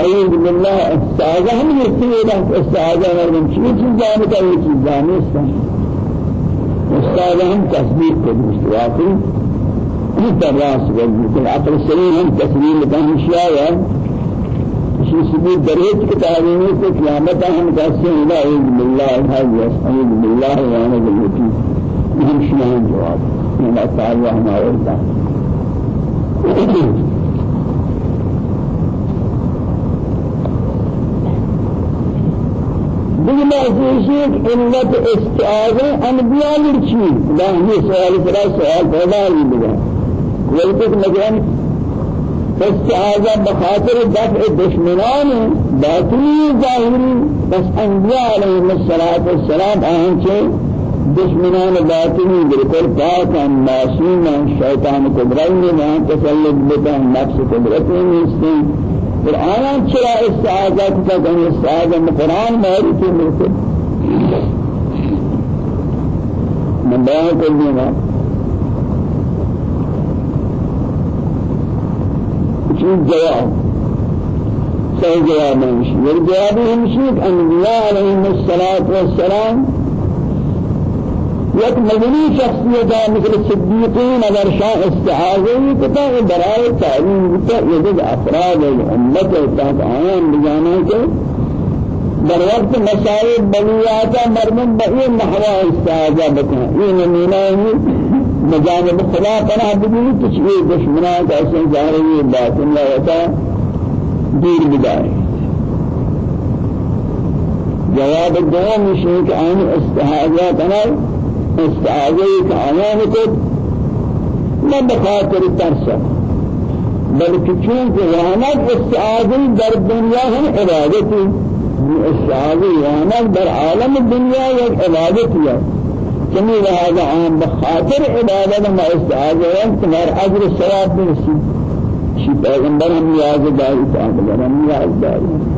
أعوذ بالله استعاذ هم يستيقظ استعاذ من شيء جانب أي شيء جانب استعاذ هم تثبيت كل واقعي انت راس والمثل عقل السليم هم تسليم لكان شيئا شيء سبيل دريت كتابين في قيامت هم قاسين لا أعوذ بالله هذا. أعوذ بالله وأنا بالوكيل هم شيئا جواب؟ من الله ما ورد بما فيشيك علة استعاذة أنبياء للشيء لا هي سؤال فرا سؤال فلا يبقى ولكن مثلا استعاذة بخاطر دفع الدشمنان باطني ظاهري بس أنبياء عليهم الصلاة والسلام أهم شيء دشمنان باطني بالكل پاک معصوم شیطان قدرت میں تسلط بتا نفس قدرت میں قرآن چرا استعاذات کا کہیں استعاذہ قرآن مہری کی ملکت من بیان کر دینا چیز جواب؟ صحیح جواب ہمشی والجواب ہمشی انبیاء علیہم الصلاة والسلام یک مدنی شخصیت مثل صدیقین اگر شاہ استعاذی کتا برائے تعلیم کتا یہ افراد امت تحت آیان بجانا کہ در وقت مسائل بلیاتا مردم بئی نحوہ استعاذہ بکنا یہ نمینہ ہے مجانب خدا پناہ بگوی تچوی دشمنات ایسے ظاہری باطن لہتا دیر بدائے جواب دوم شيء كأن استعاذات أنا استعاذه كعيان كد ما بخاطر ترسل. بلکہ چونکہ وانت استعاذی در دنیا ہم عبادتی استعاذی وانت در عالم الدنيا یک عبادتی ہے. کمی لہذا عام بخاطر عبادت ما استعاذی ہے تمہار عجر الثواب برسی شی پیغمبر ہم نیاز داری تعالی ہم نیاز داری.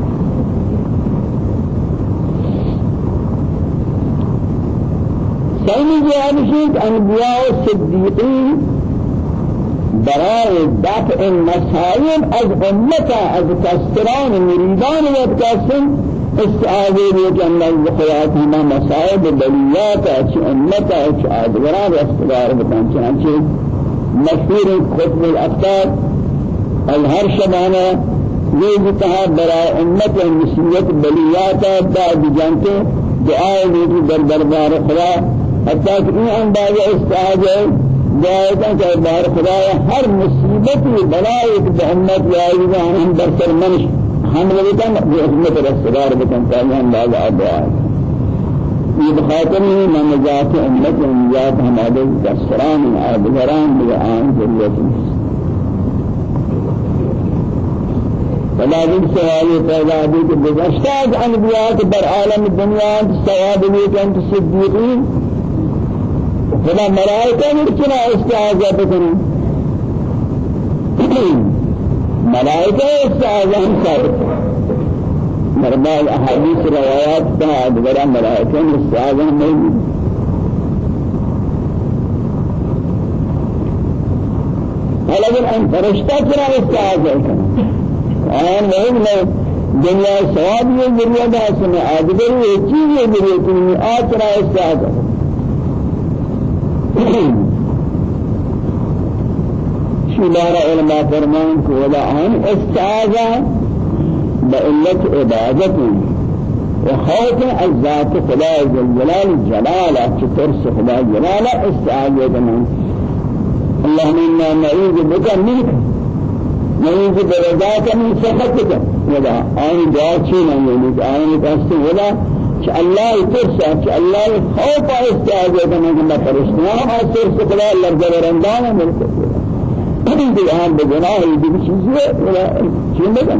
جواب شيء أنبياء الصديقين برای دفع المصائب از امتا از کسران مریدان وابتاسم استعاذه بیت ان الخیات هما مصائب بلیات اچ امتا اچ آدوران رستگار بکن. چنانچه مشهور خطب الافکار الهر شبانه یہ برای امت مسیحیت بلیات بعد جانتے دعائے دیتی در دربار خدا حتى کہ انداز استعاذ جائزہ کہ بار خدا ہر مصیبت بلائی بہمت یا ایمان ہم در سر منش ہم لگتا بحکمت رسدار بکن تاہی انداز دعا یہ بخاطر ہی من نجات امت و نجات ہمارے کسران عادلران بلعان ذریت فلازم سوال پیدا بھی کہ انبیاء بر عالم الدنیا ثواب لیکن صدیقین فلا ملائكة مركنا استعاذة بكنا ملائكة استعاذة هم صارت مربع الأحاديث روايات بعد برا ملائكة استعاذة موجود ولكن أن فرشتة كنا استعاذة كنا آن وهم دنیا ثواب یہ ذریعہ ہے سمے آدگر یہ چیز یہ ذریعہ تمہیں آتنا استعاذہ شمار علماء فرمان کو عن استعاذة بإلة عبادة وخوف الذات خدا جلال جلال ترس خدا جلال استعاذة من اللهم إنا نعوذ بك منك نعوذ برضاك من سخطك. ولا عن دعاء شيء نعوذ عن قصد ولا کہ اللہ ترسا کہ اللہ خوف استعاذہ کرنے کے بعد فرشتوں اور ترس خدا اللہ جل رندان ہے ملک ابھی بھی ہم بگناہ ہے بھی چیز ہے چیز ہے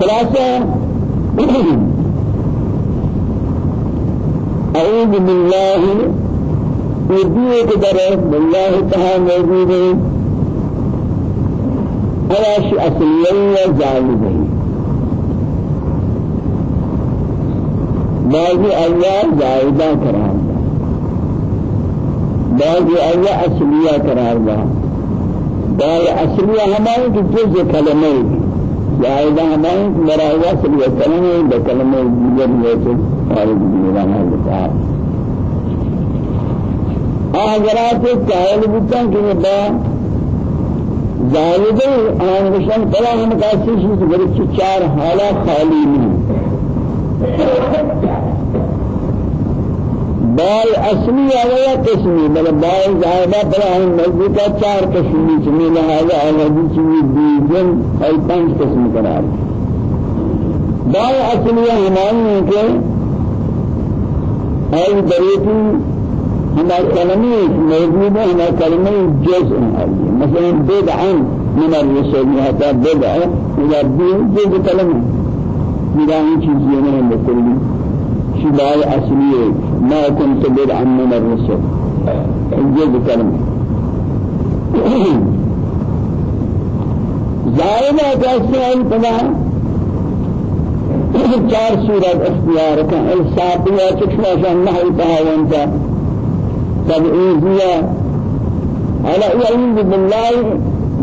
خلاصہ أعوذ بالله يديه كدره بالله تعالى موجود ہے علاش اصلیہ جالب ہے۔ بعضی ایام زائدہ قرار بعض آیا اصلیہ قرار دیا بعض اصلیہ ہمارے کی جز کلمہ جائزہ ہمارے کی مرائزہ اصلیہ کلمہ بکلمہ دیگر لیتے خارج دیگر آنا حضرات قائل بودتا کہ با زائده آن وشان فلا هم کاسی چیز بری چار حالا خالی نہیں۔ بال اصلی آیا قسمی بل بال زائدہ بلا ہم نزدیکا چار قسمی چمی لہذا آوازی چمی دیجن ای پانچ قسم قرار۔ بال اصلی ہمانی ہے کہ ای بریتی ہمارا کلمی موجود ہے ہمارا کلمی جزء ہے مثلا بدعا من الرسول حتى بدع إلى الدين جزء یہ چیز یہ نہیں بکلی شباب اصلی ما كنت بدعا من الرسل الجزء كلمة. زائدہ کیسے ہیں پدا چار سورت اختیار کا الساطیہ چکشنا شان نحو تهاون کا تبعیزیہ على علم بالله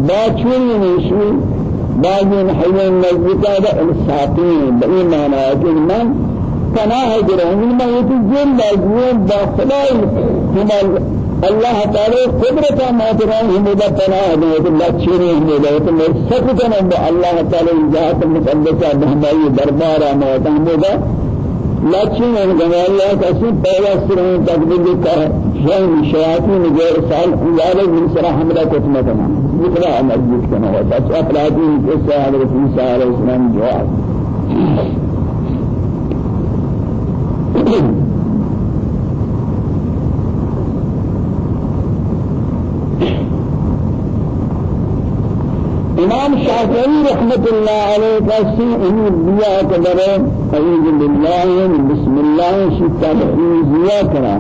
باچون نشو بعض حيوان نزدیکا الساطین بإيمان آيات من پناہ گرہنی میں یہ تو جن لازم باخلائی ہم اللہ تعالی قدرت ماتران ہمیں پناہ دے تو لچھنے ہمیں دے تو میں سکتا نہ اللہ تعالی ذات مقدسہ ہماری دربار لكن الجمالية كسب بلا سرين تقبل كر شيء شياطين غير سال إجابة من سر حملة كتمة تمام. مثل أمر كما هو. بس أفلاطين قصة هذا في سال الإسلام جواب امام شافعی رحمت اللہ علیہ کا سی انہی دیا قدر أعوذ باللہ بسم اللہ شتا بحیزیا کرا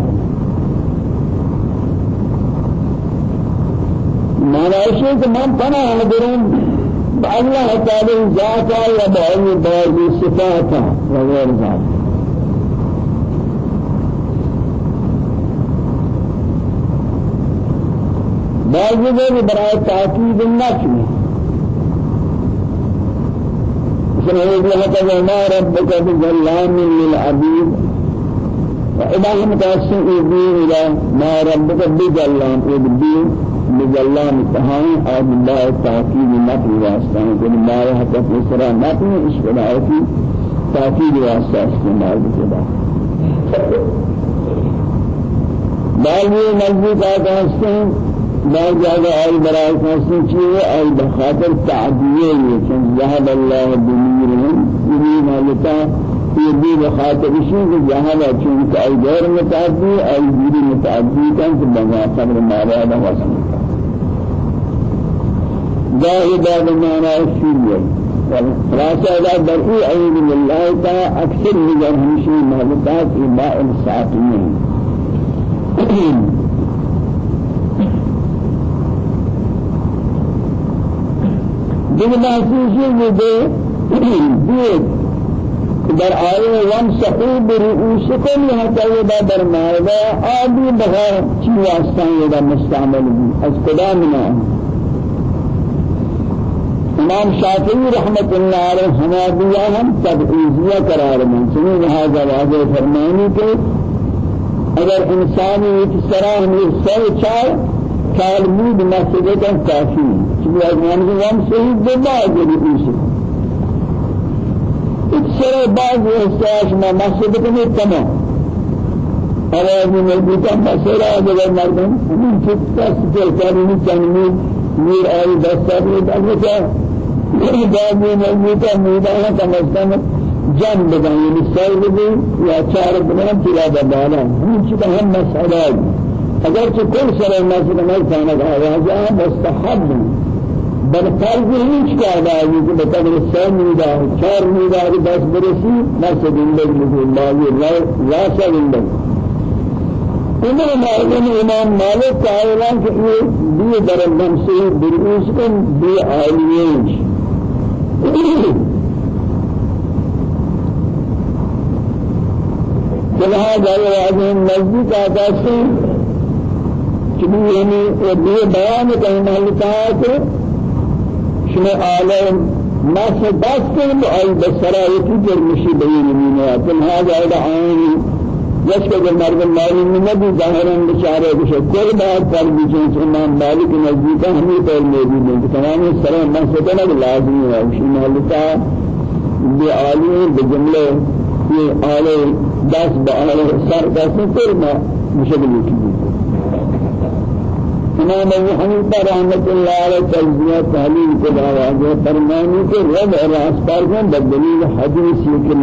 مانا اسے کہ من پناہ درون اللہ تعالی ذاتا یا بعضی بعضی صفاتا وغیر ذات. بعضی لوگ برای تاکید النفی سنوی حتى ما ربك بظلام للعبيد. وإذا هم تأسن إذن إلى ما ربك بظلام إذن بظلام تهان أو بالله تاكيد نفي واسطة كل ما يحتى في سرى نفي إشبراءتي تاكيد واسطة استعمال بكذا بعض نزدیک آتا ہستیں جگہ آئی برای ہستیں چیئے آئی بخاطر یہ چون ذهب الله بنورهم بنور مالتا يدي بخاطر شيء جهل چون أي غير متعدي أي غير متعدي كان بما صبر ما بعد وصل جاهد بمعنى الشيء خلاصة إذا برئي أعوذ بالله تعالى أكثر من همشي مهلكات إباء الساعتين دیگر محسوسی بوده دید در آیه ومسحوا برؤوسكم حتى يدا در مائده آبی بغیر چی واسطان يدا مستعمل بی. از کدامنا امام شافعی رحمت اللہ علیہ حنابیہ ہم تبعیضیہ قرار میں سنی لہذا واضح فرمانی کہ اگر انسانی ایک سرا ہمیں سر چار تعلمود مسجد کافی. چیزی از من هم صحیح بباید بریشه اکثر بعض استعاش ما مسجد کنی تمام. أنا من البيت مسألة أجل مردم. من فتاة سجل تنميد مير آي دستات لدرجة بعض من البيت ميدانا كمستم جنب بدن يعني سير بدن يا چار بدن تلا بدانا من چیز هم مسألة اگر کہ کل سر مسجد میں کھانا آواز مستحب بل فرض هیچ کار داری که به قدر سه میدار چهار میدار بس برسی مسجد زندگی میکنه الله راسا زندگی۔ عمر مالک امام مالک قائلان کہ یہ بھی درندم سے برؤس کن بھی عالیش لہذا یہ نزدیک آتا ہے ہمیں اور یہ بیان ہے کہ شما عالم ما سے بس کریں تو آئی بسرا یہ کی جرمشی بہی نمین ہے تم هذا إلى عین جس کے جب مرد مالی میں نبی ظاہراً بچارے کچھ کل بات کر بھی چیز امام مالک نزدیک ہمیں پر موجود ہیں. کہ تمام سرے مسئلہ لازمی ہے. اسی محلتا بعالم بجملة في آل داس بآل سر داس كل ما مشغل كذي إمام أبو حنيفة رحمة الله عليه تجزية تعليم كذا واجه فرماني کے رب رأس پر میں بدلیل حدیث يمكن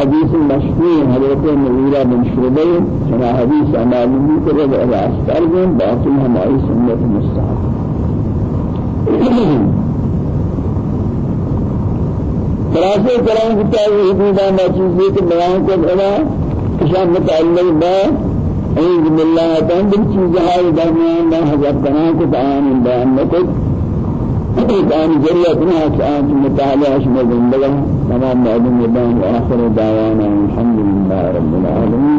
حديث مشهور حضرت مغيرة بن شربي كما حديث أمامي کے رب رأس پر میں باطل ہماری سنت مستحب خلاصے کریں کہ چاہیے حدودہ میں چیزیں کہ بیان کو بنا شان متعلق با اعوذ تعالی بن چیزیں ہے درمیان میں حضرت بنا کو بیان بیان میں کو كان جريت ناس آنت متعلق شمال زندگا تمام معلوم يبان وآخر دعوانا الحمد لله رب العالمين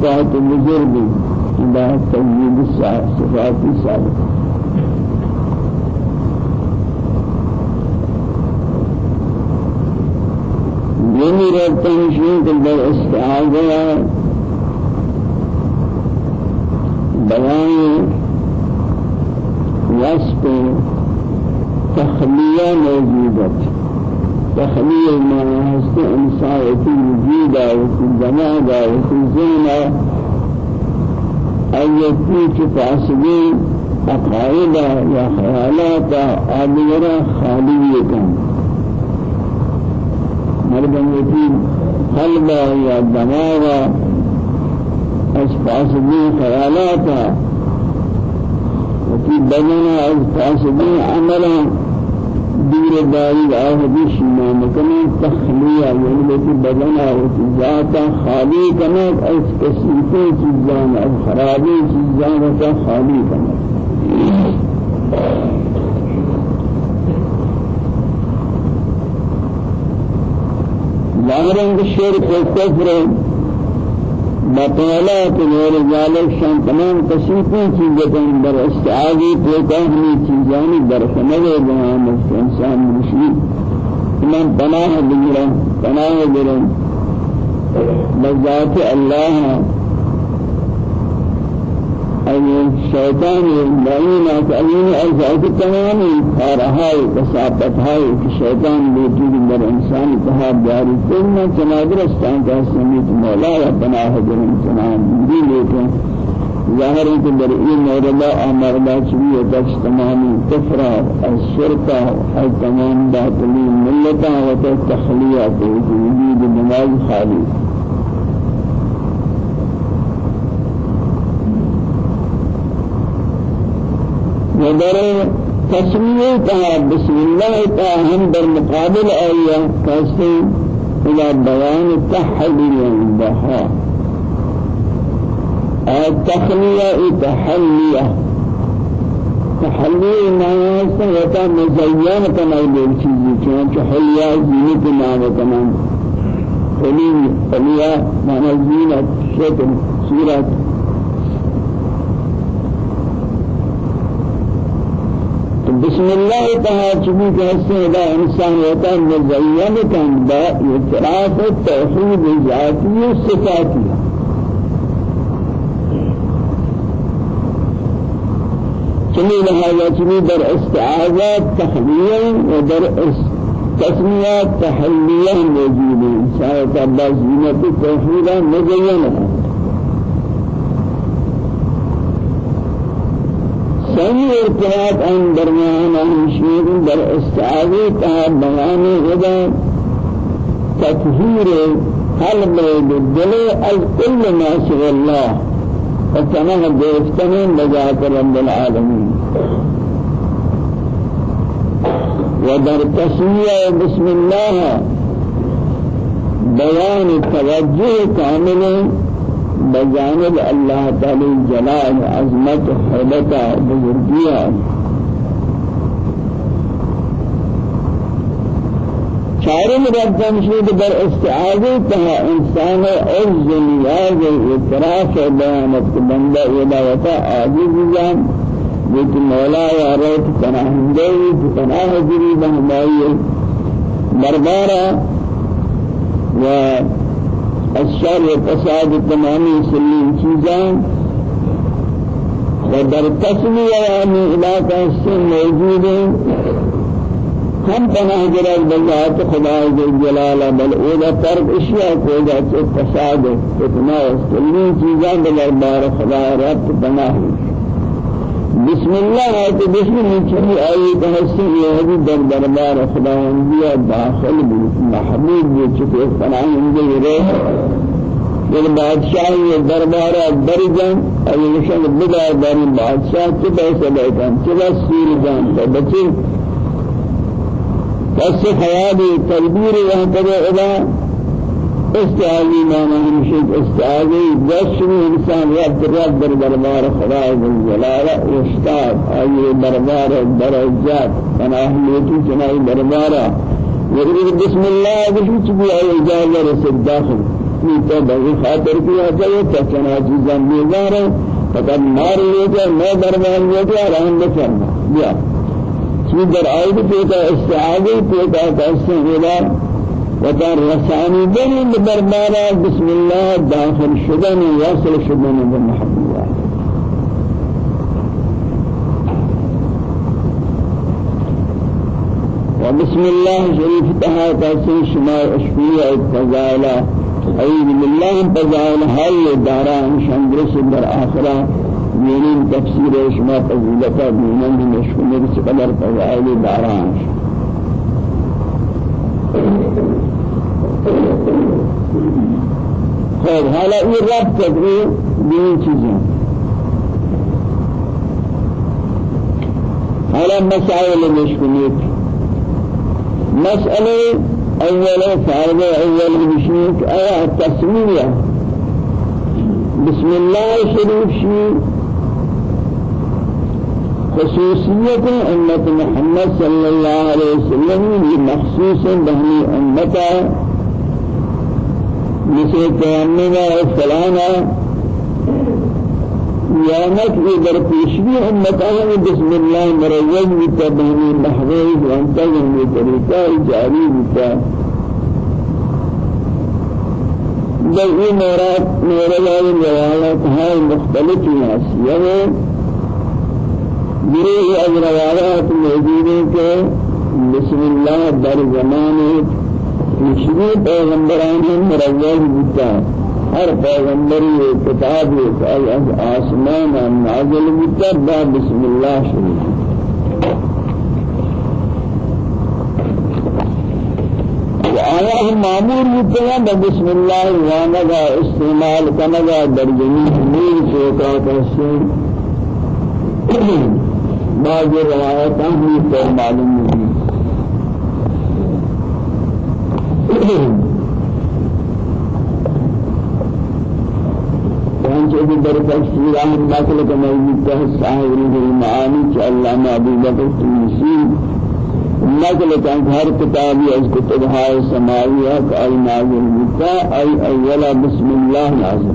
صفات بزرگ با تجدید صفات صادق یعنی رابطہ نشین کہ بر استعاذہ بیان وصف تخلیہ موجودت دخلی ما هست انسان وفي وجود وفي زمان وفي زمان أن يكون فاسدين أقارب يا خيالات آميرا خالية مرضا يتيم قلبة يا دماغا أشفاسدين خيالاتا وفي بدنا أشفاسدين عملا. تدبیر داری آهدی شما مکنی تخلیه یعنی بیتی بدن آهدی ذاتا خالی کنید از کسیفه چیزان از خرابی چیزان تا خالی کنید ظاهر شرک و کفر بطالات غير ذلك شان تمام قسمتين چیزیں در استعاذی پیدا ہمیں چیزانی در سمجھے جہاں انسان مشرک. من پناہ بگرم پناہ برم. بذات اللہ أي شيطان يبين أن أجزاء تمام فارهاي وسابت هاي الشيطان بيجي در إنسان تهاب داري ثم تنادر استان كاسميت مولا ربنا هجر إنسان دي لكن ظاهر ہے کہ در این موردا امردا چوی تک تمامی کفر الشرك اور تمام باطلی ملتا و تخلیہ کو وجود نماز خالی. ودر تسمية بسم الله تعالى در مقابل آية كاسي إلى بيان التحليل عندها التخلية تحلية تحلية ما يستطيع مزيان كما يقول چیزی چون حلية زينة نام تمام حلية حلية معنى زينة شكل صورة بسم الله تعالى چبی کہتے ہیں انسان ہوتا ہے مزین کن با اعتراف توحید ذاتی و صفاتی. چمی لہذا چمی در استعاذات تخلیہ و در تسمیات تحلیہ موجود ہے انسان کا بازینت توحیدہ مزین ہے ثاني ارتباط آن درمیان المشير در استعاذی تا بیان غدا تطهیر قلب الدل از كل ما سوى الله وكما دوستن نجات رب العالمين ودر تسمية بسم الله بيان التوجه كامل بجانب الله تعالى جلال عظمت حبت بزرگیہ چارم رب جمشید بر استعاذی تها انسان عز نیاز اعتراف بیانت بندہ ادایتا عاجز جان لیکن مولا یا روت پناہندے پناہ جری بہمائی دربارہ و الشر وفساد تمامی سلیم چیزان ودر تسمیہ یعنی علاقہ سے موجود ہم جلال بذات خدا جلال بل اولا ترک اشیاء کو جا سے فساد فتنہ سلیم چیزان خدا رب پناہ بسم الله آیت بسم الله. آیت حسن یهودی در دربار خداوندی داخل بود محبوب بود چطور فراهنده ره یہ بادشاہ یہ دربار اور یہ نشان بدار داری بادشاہ کے پیسے لیکن چلا سیر جان. تو بچے بس خیالی یہاں پر ادا استعاذی مانا ہمشک استعاذی دشمی انسان رب رب در دربار خدا جلال اشتاد آئی دربار درجات پناہیتی چنائی دربارا یقین بسم اللہ بشو چبی آئی اجازہ رسد داخل نیتا بغی خاطر کیا جائے تچنا چیزاں بیزار ہے فقط مار جائے میں دربار جائے رہن بچرنا بیا۔ چیز در آئی پیتا استعاذی پیتا کیسے ہوگا وكان رساني بني بربارا بسم الله داخل شدن واصل شدن بالمحب الله وبسم الله شريف تها تاسي شما أشفية الفزائلة أعوذ بالله فزائل هاي داران شندرس در آخرة. دينين تفسير شما فزيلتا دينين مشكلة بسقدر فزائل داران خیر حالا یہ رب تدری دین چیزیں حالا مسائل مشکلیت مسألة أول فائدة أول بشيك أي التسمية بسم الله شريف شيء خصوصية أمة محمد صلى الله عليه وسلم مخصوص بهني أمته مثل تيمنا وفلانا يامك إذا پیشوی امتان بسم الله مروج بتا بهنی محضوظ وانتظم بطریقہ جاری بتا بل یہ مراد میرے والے روایات ہیں مختلف ہیں گروہ از روایات موجود ہیں بسم الله در زمان پیشوی پیغمبران مروج بتا ہر پیغمبری کتاب از آسمان نازل متبع بسم الله شریف آیا ہم معمول ہوتے ہیں بسم اللہ وأنا کا استعمال کرنا کا در جميع امور سے کا تحسین بعض روایات ہم پر معلوم ہوئی وانجه در تفسير عن باطل كما يجتهد صاحب المعاني كالله أبو بكر التونسي نقل كان هر كتابي از كتبها السماوية كأي نازل بتا أي أولا بسم الله نازل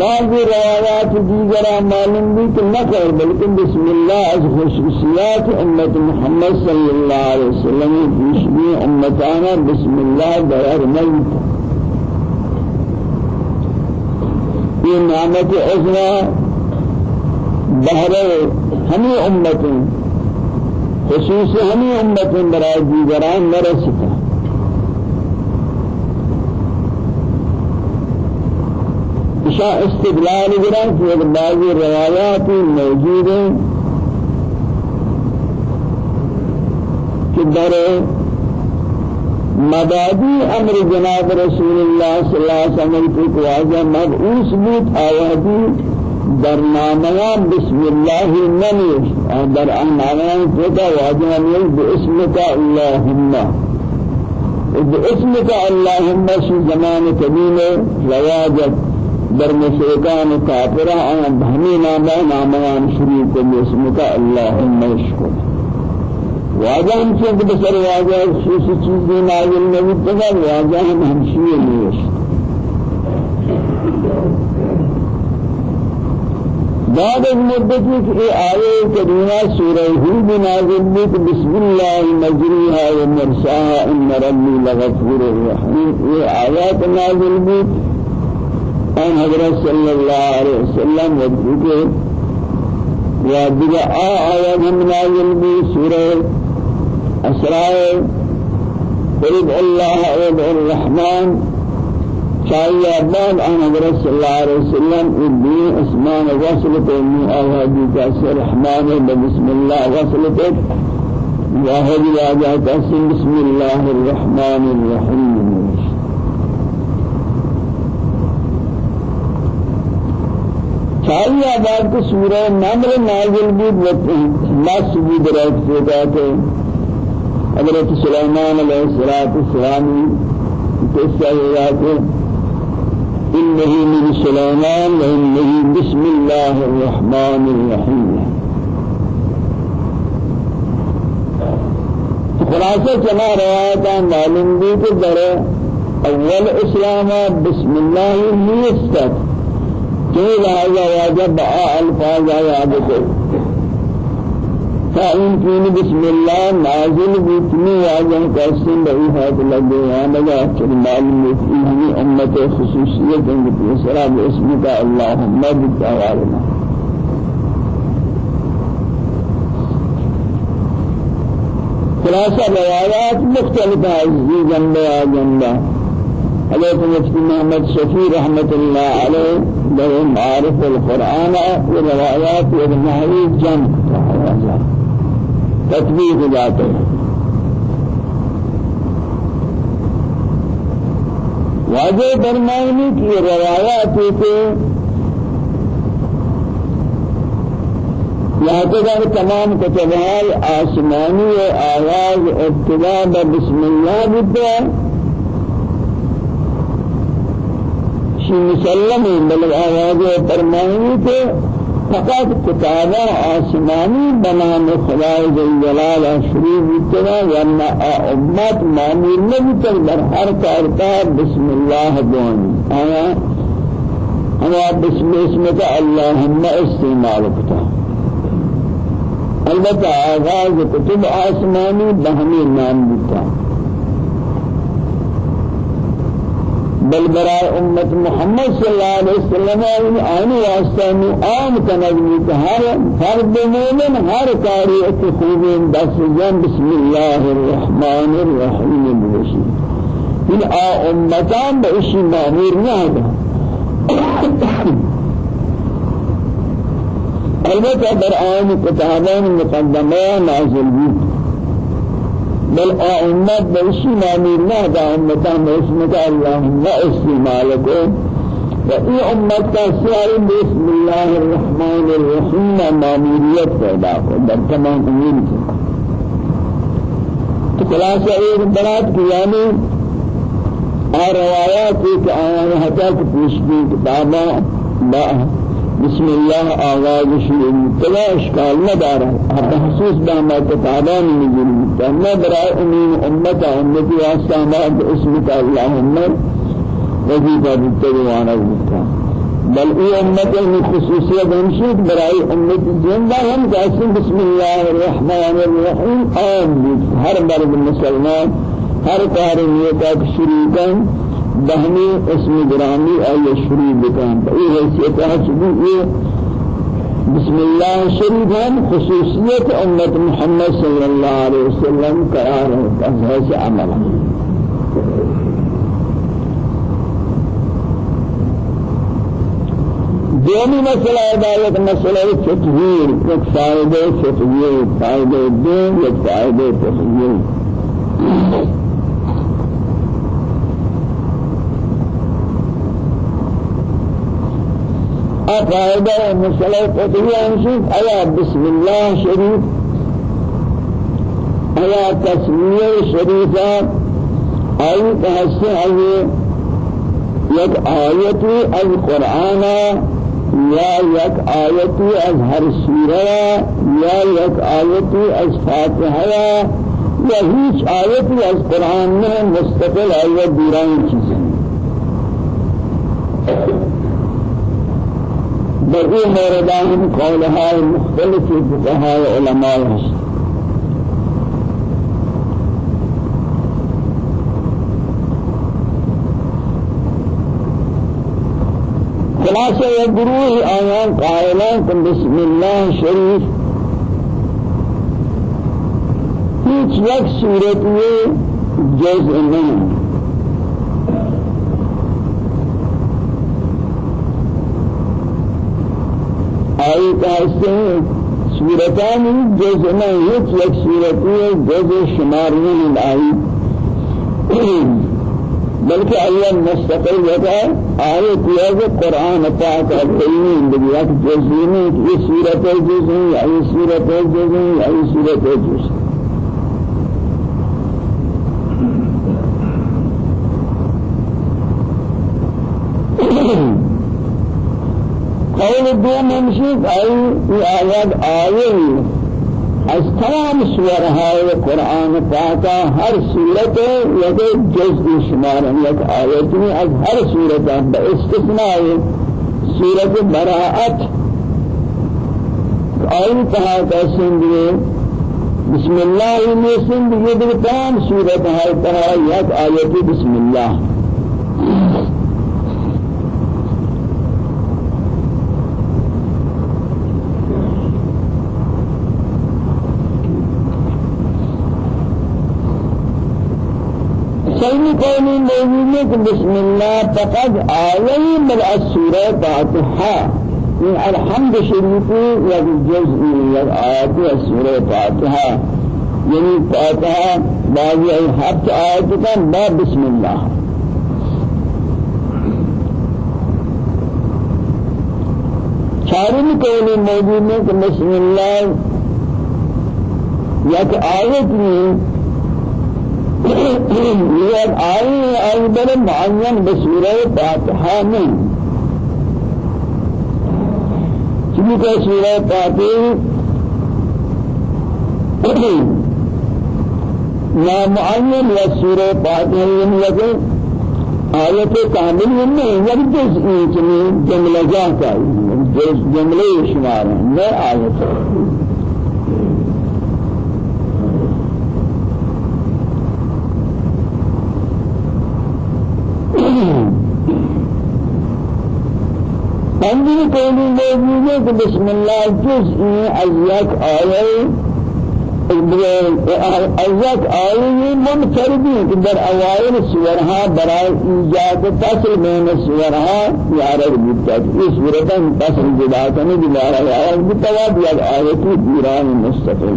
بعض روایات دیگر معلوم بھی کہ نہ کر بلکہ بسم اللہ از خصوصیات امت محمد صلی اللہ علیہ وسلم پیشنی امتانا بسم اللہ در میت یہ نعمت عظمى بہر ہمیں امتیں خصوص ہمیں امتیں برای دیگران نرسکتا اشاء استدلال جرا کہ بعض روایات موجود ہیں کہ در مدادی أمر جناب رسول اللہ صلی اللہ علیہ وسلم کو واضح مبعوث بود آیاتی در نامیان بسم الله نمیش در نامیان خدا واضح نمیش باسمك اللهم باسمك اللهم شي زمان قديم رواجت۔ در مشرکان کافرہ آن بہمی نامہ نامیان شروع کو اسمک اللہم اشکر واجہ ہم چونکہ بسر واجہ خصوصی چیزیں نازل نبی تگا واجہ ہم ہمشیئے نیش بعد از مدتی کہ آیے کریمہ سورہ نازل بھی بسم اللہ مجریها و مرساها ان ربی لغفور الرحیم۔ یہ آیات نازل بھی ان حضرت صلی اللہ علیہ وسلم وذکر و دیگر آیات ہم نازل بھی سورہ اسراء قرب اللہ عبد الرحمن چاہیے بعد آن حضرت صلی اللہ علیہ وسلم الدین اسمان وصل کو من آیات کا رحمان بسم اللہ کو واحد راجہ بسم اللہ الرحمن الرحیم۔ ساری آباد کو سورہ نمر نازل بھی نس بھی درست ہوتا ہے۔ حضرت سلیمان علیہ السلام قصہ ہوا کہ إنه من سليمان وإنه بسم الله الرحمن الرحيم خلاصة كما روایتان معلوم بھی کہ در اول اسلام بسم الله نیستت كيف هذا واجب الفاظ عادته فإن كين بسم الله نازل بيتني واجب قسم بأي هذا الذي هذا أكثر معلوم فيه أمة خصوصية في سلام باسمك اللهم بالتوالنا خلاصة روايات مختلفة عزيزا بها جنبا حضرت مفتي محمد شفيع رحمة الله عليه. له معارف القرآن وروايات والنحوي جمع. تطبيق ذاته. واجه فرمائنی کی روایات کے لہذا تمام کتبهای آسمانی آواز ابتدا بسم الله بتا شی مسلم بل آواز فرمانی کہ فقط کتاب آسمانی بنام خدای جلال شریف اتنا ورنہ امت معمول نہیں ہر کارتا بسم اللہ بوانی آیا ہمارا بسم اسمك اللهم استعمال کتا البتہ آغاز کتب آسمانی بہمی نام بتا بل برای امت محمد صلی اللہ علیہ وسلم آنی واسطہ میں آن کنگنی کہ ہر فرد مومن ہر کاری اتی خوبین دست جن بسم اللہ الرحمن الرحیم بوشی۔ ان آ امتان با اشی معمور نہ البتہ در آن کتابان مقدمہ نازل بود بل أمت بلشي مامير نه دا أمتا باسمك اللهم استعمالكم وإي أمت كسيار بسم الله الرحمن الرحيم ماميريت پیدا کو در تمام امور تو خلاصہ ایک برات کی یعنی آ روایات ایک آیان بسم الله آغاز شروع تلا اشکال ندارا حتی حسوس باما کتابان نزل تنا برای امین امت امتی آسانا باسمك اللهم وظیفہ بتدوانا بتا بل ای امت میں خصوصیت ہمشید برای امت زندہ ہم جاسم بسم الله الرحمن الرحیم آم ہر مرد مسلمان ہر کار نیتا شروع بهمی اسم گرامی آیا شریف بکن. ای حیثیت حسبی بسم الله شریف هم خصوصیت امت محمد صلی الله علیه وسلم قرار ہے از حیث عمل. دومی مسئلہ عبادت مسئلہ تطہیر ایک فائدہ تطہیر فائدہ دین ایک فائدہ تطہیر قاعدة ومسألة قطعية نشوف أيا بسم الله شريف. أيا تسمية شريفة. أي تحسن أي يك آية القرآن. يا يك آية از هر سورة. يا يك آية از آية از قرآن مستقل آية ديران چیزیں بقي موردان قولها المختلف فقهاء علماء خلاصة يقروه آيان قائلان بسم الله شريف هیچ یک صورتی جزء نہیں آئی کہتے ہیں سورتان جز میں ایک ایک سورتی ہے جز شماری آئی۔ بلکہ اللہ مستقل ہوتا ہے آئے کیا کہ قرآن پاک بگیا کہ جزی میں یہ سورت جز ہیں یا یہ سورت جز ہیں یا یہ سورت جز ہیں قول دو منشید ای آیات آیه از تمام سورهای قرآن پاکا هر سورت یک جزء شمار یک آیتی از هر سورت به استثناء سورت براءت آیه کہا کہ بسم الله میں سندے یہ تمام سورت ہے طرح یک آیتی بسم الله. سلمی قولی موجود بسم الله فقد آیئی من السورة فاتحة. من الحمد یا جزئی یا آیت السورة فاتحة. یعنی فاتحة بعضی هفت آیت کا با بسم الله چارم قول موجود بسم اللہ یک آیت میں یہ آیت بل معین بسورہ فاتحہ میں چونکہ سورہ فاتحہ نا معین یا سورہ فاتحہ میں آیت کامل میں یک جزئی چنی جملہ جاتا ہے جملے شمار ہیں آیت۔ پنجی قولی موجود ہے کہ بسم اللہ جزئی از یک آیت ایت آیه منفردی که در اوائل سورها برای ایجاد فصل بین سورها یارد بیتا اس صورتا فصل جدا کنی دوبارہ یارد بیتا و بیاد آیتی دیران مستقل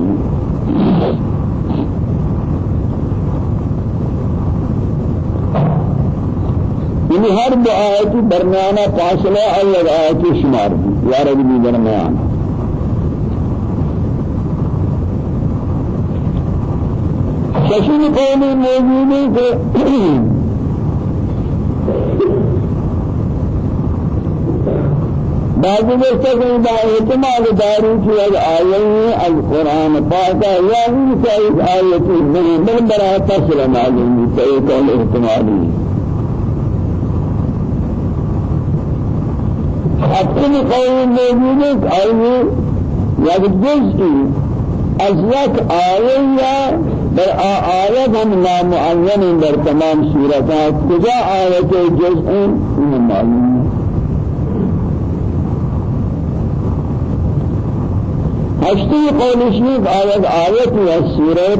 یعنی ہر دو آیتی درمیانہ فاصلہ الگ آیتی شمار دی یارد بھی درمیانہ ششن قولی موجودی کہ بعض مستقیم با احتمال داری کی از آیین از قرآن پاکا یا ان سے از آیتی من من برا تصل معلومی تو کل احتمالی کہ آیین یک جزئی از یک آیین در آیات هم نامعین در تمام صورتات کجا آیت جزء؟ این معلوم هشتی قولش نیست آیت آیت یا سوره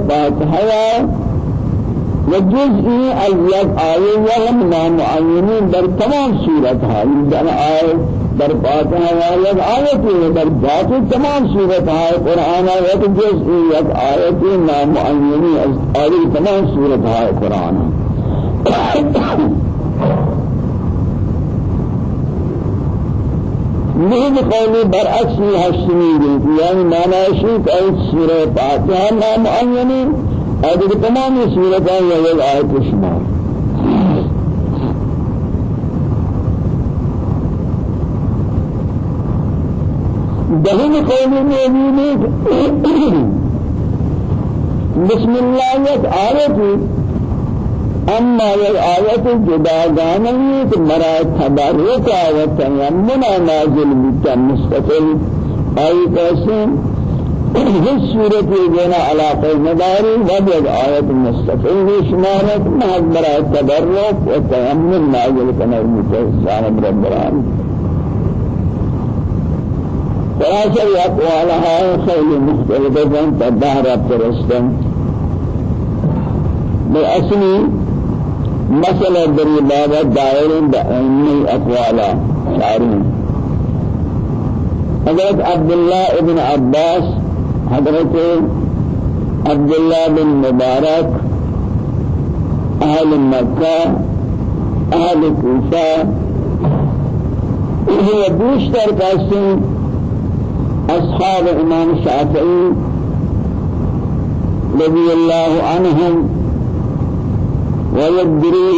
فاتحه و جزئی از یک آیه هم نامعینین در تمام این آیت در فاتحہ آیت آیت ہے در باقی تمام صورت ہے قرآن آیت جزئی یک آیت نامعینی از آیت تمام صورت ہے قرآن. نہیں قولی برعکس ہشتمی گئی یعنی معنی شیط ایت سورہ فاتحہ نامعینی آیت تمام صورت ہے یک آیت شمار دهن قوم موجود بسم الله یک آیت أما یک آیت جداگانه که مرا تبرک و تیمم نازل بیتا مستقل. آیت کیسے اس صورت جنا علاقه مداری و یک آیت مستقل شمارت محض مرا تبرک و تیمم نازل کنر متحسان رب العالمين. خلاصة أقوالها خيل مختلفة تدهر فرستن بأسني مسألة دري بابا دائر بأني أقوالا شعرين حضرت عبد الله بن عباس حضرت عبد الله بن مبارك أهل مكة أهل كوفة هي بيشتر قاسم أصحاب إمام الشافعي رضي الله عنهم ويدري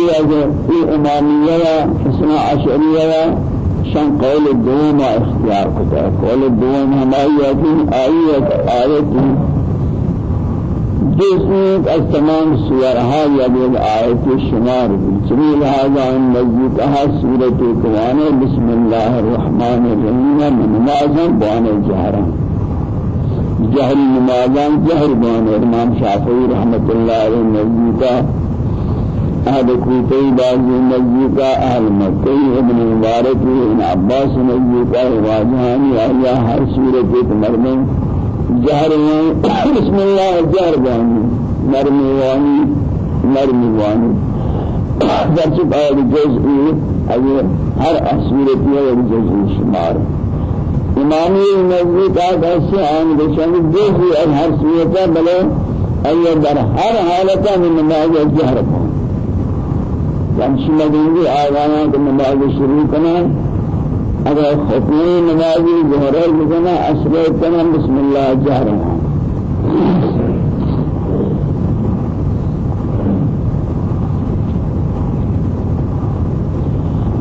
في إمامية حسن عشرية شان قول الدوم اختيار كتاب قول الدوم هم آيات آيات آيات جسمك از تمام سورها يبين آيات الشمار سبيل هذا آن نزدیکها سورة كوانه بسم الله الرحمن الرحيم من نمازن بوان الجهران جهر نمازان جهر بوان امام شافعي رحمة الله عليه نزدیکا أهل كوفي بازي نزدیکا أهل مكي ابن مبارك ابن عباس نزدیکا واجهاني آيا هر سورة مرمين جهر بسم الله جهر بوان مرمي واني مرمي واني درس بعد جزئی اگر ہر اصورتی ہے جزئی شمار. امامی نزدیک ایسے آن بشن جزئی از ہر صورت بلے اگر در ہر حالت میں نماز جہر کو جب شما دیندی آوانا کہ نماز شروع کرنا۔ اگر خطنی نمازی ظهر بکنا اصل کنا بسم الله جهرا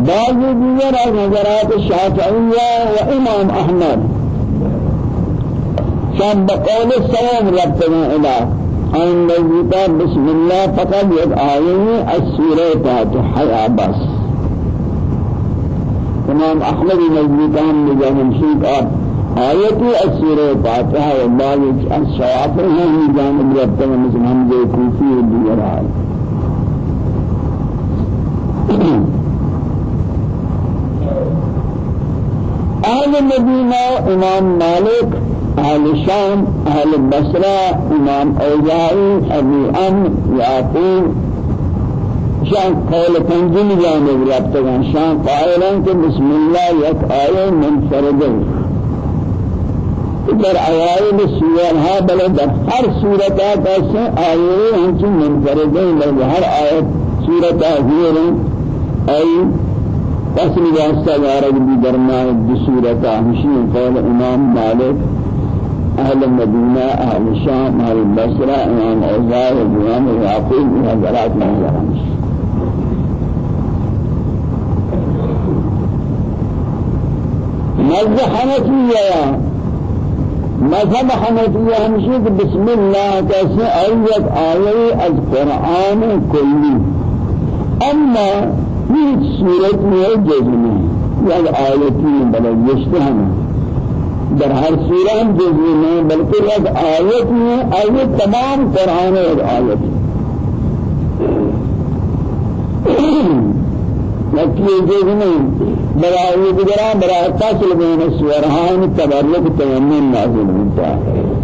بعض دیگر از نظرات شافعیه و امام احمد۔ شان بقول السلام ربنا اله ان نزيتا بسم الله فقط يد آيين السورة فاتحة بس۔ امام احمد نزيتا هم نجانم شيك آية السورة فاتحة والله الشوافر هم نجانم ربنا مثل حمزة كوفي وديگر آية أهل المدينة إمام مالك أهل الشام أهل البصرة إمام أوزاعي أبي أم يعقوب. شان قول تنجم جانب رابطان شان قائلا بسم الله آية منفردين در آیات سورہ ها بل در ہر سورت کا سے آیات ہم کی منفردین در ہر آیت سورت ہے ای فصل واسطہ وارد بھی درمیان بصورت ہمشی قول امام مالک أهل المدينة أهل الشام أهل البصرة إمام عزار وإمام يعقوب من من الجرمش مذهب حنفية مذهب حنفية همشي بسم الله كسي أية آية القرآن كله. أما في سورة من جزمه يعني آيتين بل يشتهمه در ہر سورہ جزوی نہیں بلکہ ایک آیت میں آیت تمام قرآن ایک آیت لكن جزمي برای دیگران برای فاصل بین سورہان تبرک تیمم نازل ہوتا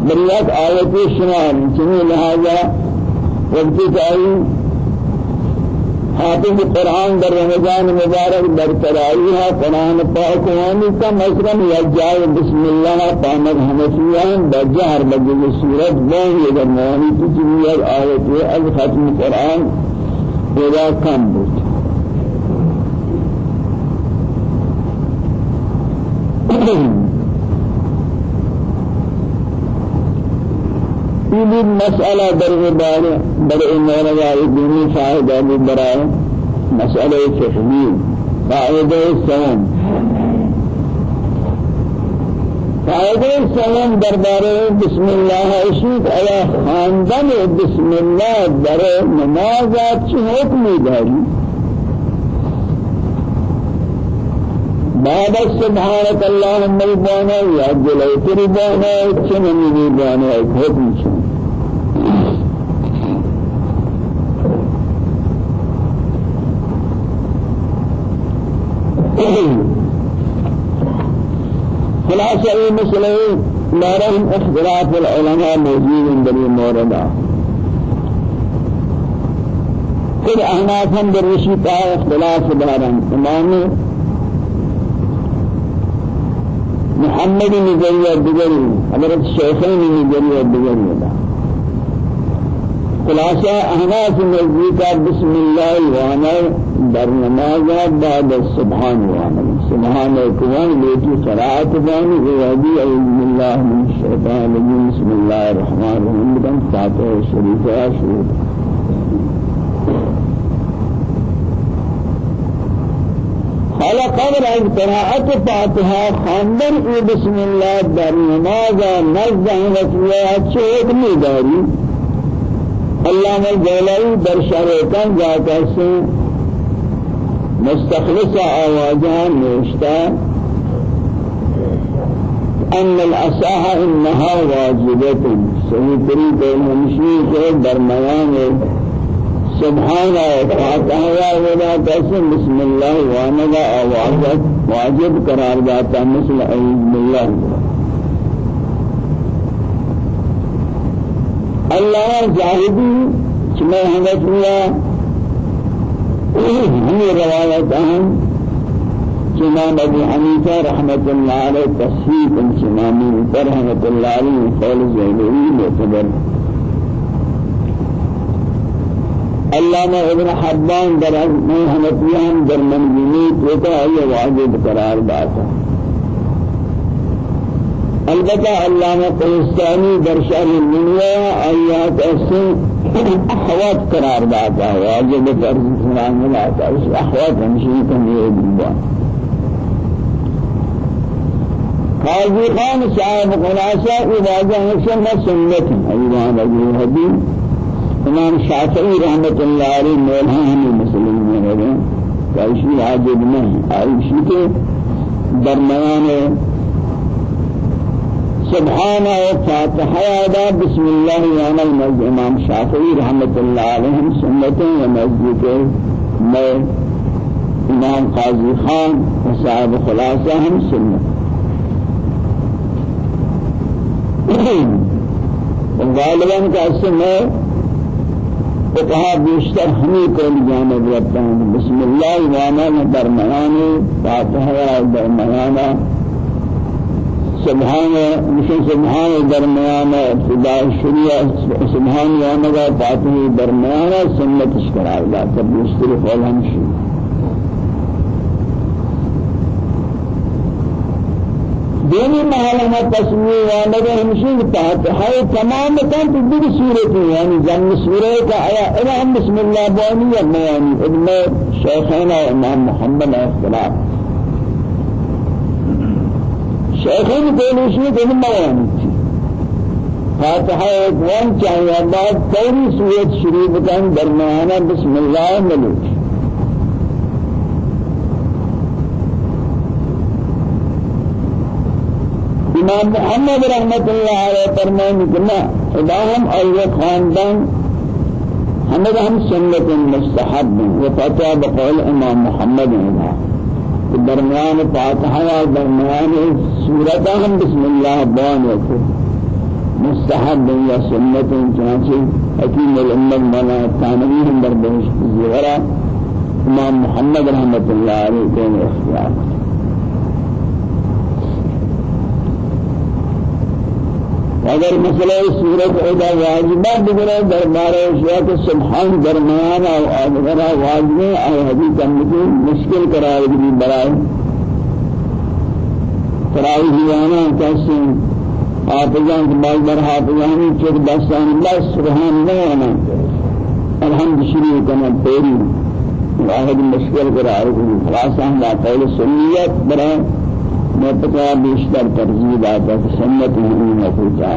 بریات آیت شمال چنی لہذا وقتی کہ حافظ القرآن در رمضان مبارك در تراویح قرآن پاک وانی کا مصرم یجائے بسم اللہ پامد حنفیان بجہر بجل سورت بون یدر موانی کی چنیت آیت از ختم القرآن پیدا کم بود۔ این مسئله در باره برای مولانا دینی فائدہ بھی برای مسئله فقهی فائدہ سوم فائدہ سوم درباره بسم الله اشید علی خاندن بسم الله در نمازات چه حکمی داری؟ بعد سبحانك اللهم ربنا يا جليت چنن ربنا حکم چن خلاصة اي مسئلة دارهم اختلاف العلماء موجود در موردا كل احناف هم در رشيطة اختلاف دارهم امامي محمد نجرية دجري حضرت الشيخين نجرية دجري خلاصة أهناف نزيكا بسم الله وأنا در نمازا بعد السبحان وأنا سبحان الكوان ليتي قراءة باني غيابي أعوذ بالله من الشيطان بسم الله الرحمن الرحيم بدن فاتحة الشريفة شروع حالا قبل از قراءت فاتحة. خواندن ای بسم الله در نماز نزد وسیله چه حکمی داری اللہ الجلالی در شرطان جاتا سے مستخلص آوازان نوشتا أن الأصاح إنها واجبة سيدري بين المشيخ درميان سبحان فاتحة ولا تسم بسم الله وأنا واجب واجب قرار جاتا مثل أعوذ بالله الله زاهدی چمه حنفیہ ہمیں روایت ہیں امام ابو حنیفہ رحمت اللہ علیہ تصحیح امام پر رحمت اللہ علیہ قول زینوی معتبر علامہ ابن حبان در میں حنفیان در منجمی تو کا یہ واجب قرار داتا البتہ علامہ قلستانی در شہر الدنیا آیات ایسے احوات قرار داتا واجب فرض سنان ملاتا اس احوات ہمشی کم یہ دیبا قاضی خان صاحب خلاصہ واجہ ہے سنت. ایوان ابو حدیث. امام شافعی رحمت اللہ علیہ مولا ہمیں مسلمین ہیں کائشی عاجب نہیں۔ عائشی کے درمیان سبحانه وفاتحة ادا بسم الله وأنا المجد امام شافعی رحمت اللہ علیہ سنتیں و مسجد میں امام قاضی خان و صاحب خلاصہ ہم سنت۔ غالباً کا اس تو کہا بیشتر ہمیں کو جانب رکھتا ہوں؟ بسم اللہ وانا درمیان فاتحہ درمیان سبحان مشن سبحان درمیان ابتدا شریعہ سبحان یامگا فاتحہ درمیان سنت قرار دا تب بیشتر قول ہم شروع۔ دینی معلومات تصویر والے ہمشی تحت ہے تمام تو بھی صورت یعنی جن سورہ کا آیا امام بسم اللہ بانی یا بیانی ابن شیخنا امام محمد اختلاف شیخین پہلے شیخ ابن بیانی فاتحہ ایک وان چاہیے بعد پوری سورت شریف کا درمیانہ بسم اللہ ملوک. امام محمد رحمت اللہ علیہ فرمائیں کہ خدا ہم اور خاندان ہمیں ہم سنت مستحب وفتح بقول امام محمد ہوا درمیان فاتحہ اور درمیان سورت ہم بسم اللہ بان وکو مستحب یا سنت چانچہ حکیم الامت منا تانوی ہم در بہشت زیورہ امام محمد رحمت اللہ علیہ کے اختیار۔ اگر مسئلہ صورت ادا واجبہ بگرے دربار کے سبحان درمیان اور اگر واجب اور حدیث امتی مشکل قرار دی برائے ترائی ہیانا کیسے حافظان کے بعض بر حافظانی چک دستان اللہ سبحان آنا۔ الحمد شریع کنا پیری واحد مشکل قرار دی خلاصہ ہم قول سنیت برائے۔ متقا بیشتر ترجیح آتا کہ سنت نہیں مفوتا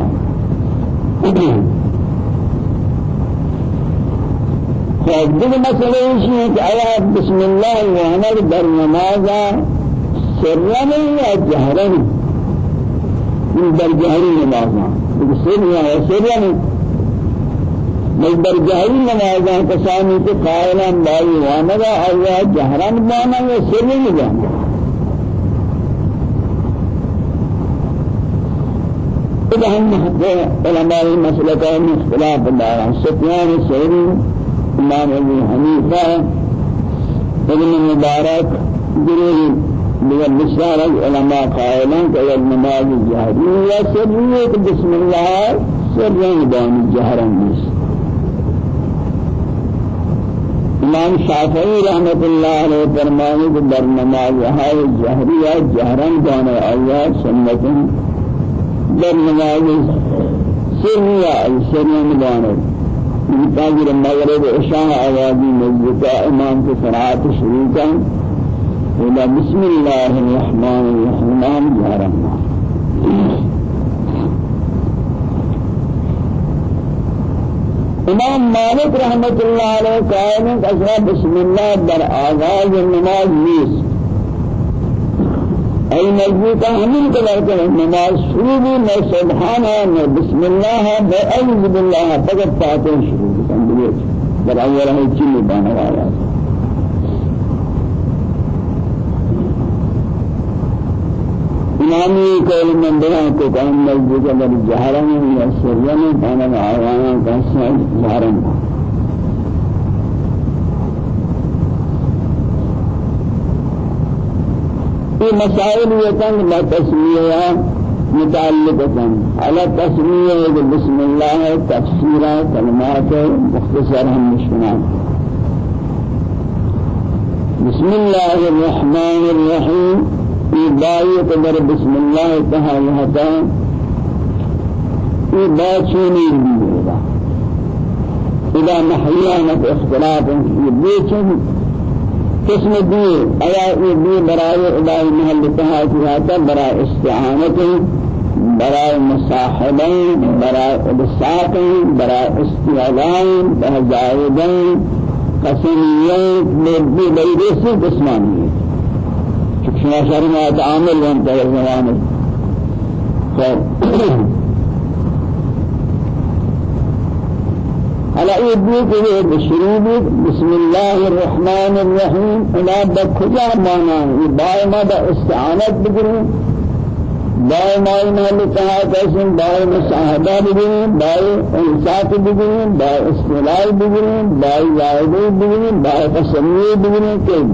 خب دیگه مسئله ایشی که آیا بسم الله وأنا در نمازا سرن یا جهرن این در جهری نمازا سر یا سرن در جهری نمازا کسانی که قائلان بائی وأنا آیا جهرن بانا یا سرن بانا إذا هم علماء المسألة كان اختلاف الله سفيان الثوري إمام أبي حنيفة ابن المبارك جرير من المسار العلماء قائلا كي النماز الجهرية سرية بسم الله سرية بان الجهر بس امام شافعی رحمت اللہ علیہ فرمانے کہ در نماز ہے جہریہ جہرن جانے آیات سنتن در نماز سرية السرية مدانة من تاجر المغرب عشاء آوازي مزدكا امام في صلاة شريكا ولا بسم الله الرحمن الرحيم يا رحمن امام مالك رحمة الله عليه قال بسم الله در آغاز النماز ليس أي نزدیک همین قدر کہ نماز شروع بھی میں سبحان ہے بسم اللہ ہے أعوذ باللہ فقط فاتح شروع کن دیے در أول ہے چیز بانا والا امامی قول من بیان کو کہم نزدیک در جہرن یا بانا والا کا جہرن في مسائل يتن لا تسمية متعلقة. على تسمية بسم الله تفسير كلمات مختصرة مشكلات بسم الله الرحمن الرحيم. إباية قدر بسم الله تعالى هتا إباچوني بيدا إذا محيانة اختلاف في قسم دي ايا دي برائے الہی محل تہا کی برائے استعانت برائے مصاحبین برائے ابساطین برائے استعلان بہزائدین قسمیت مردی بیدی سے قسمانی شما شرمات عامل وانتا زمانے خیر على يديك بشروب بسم الله الرحمن الرحيم. إلى بكجا مانا باي ما دا استعانت بگري باي ما إنا لتها تسن باي مساهدة بگري باي انسات بگري باي استلاء بگري باي زائده بگري باي تسميه بگري كيف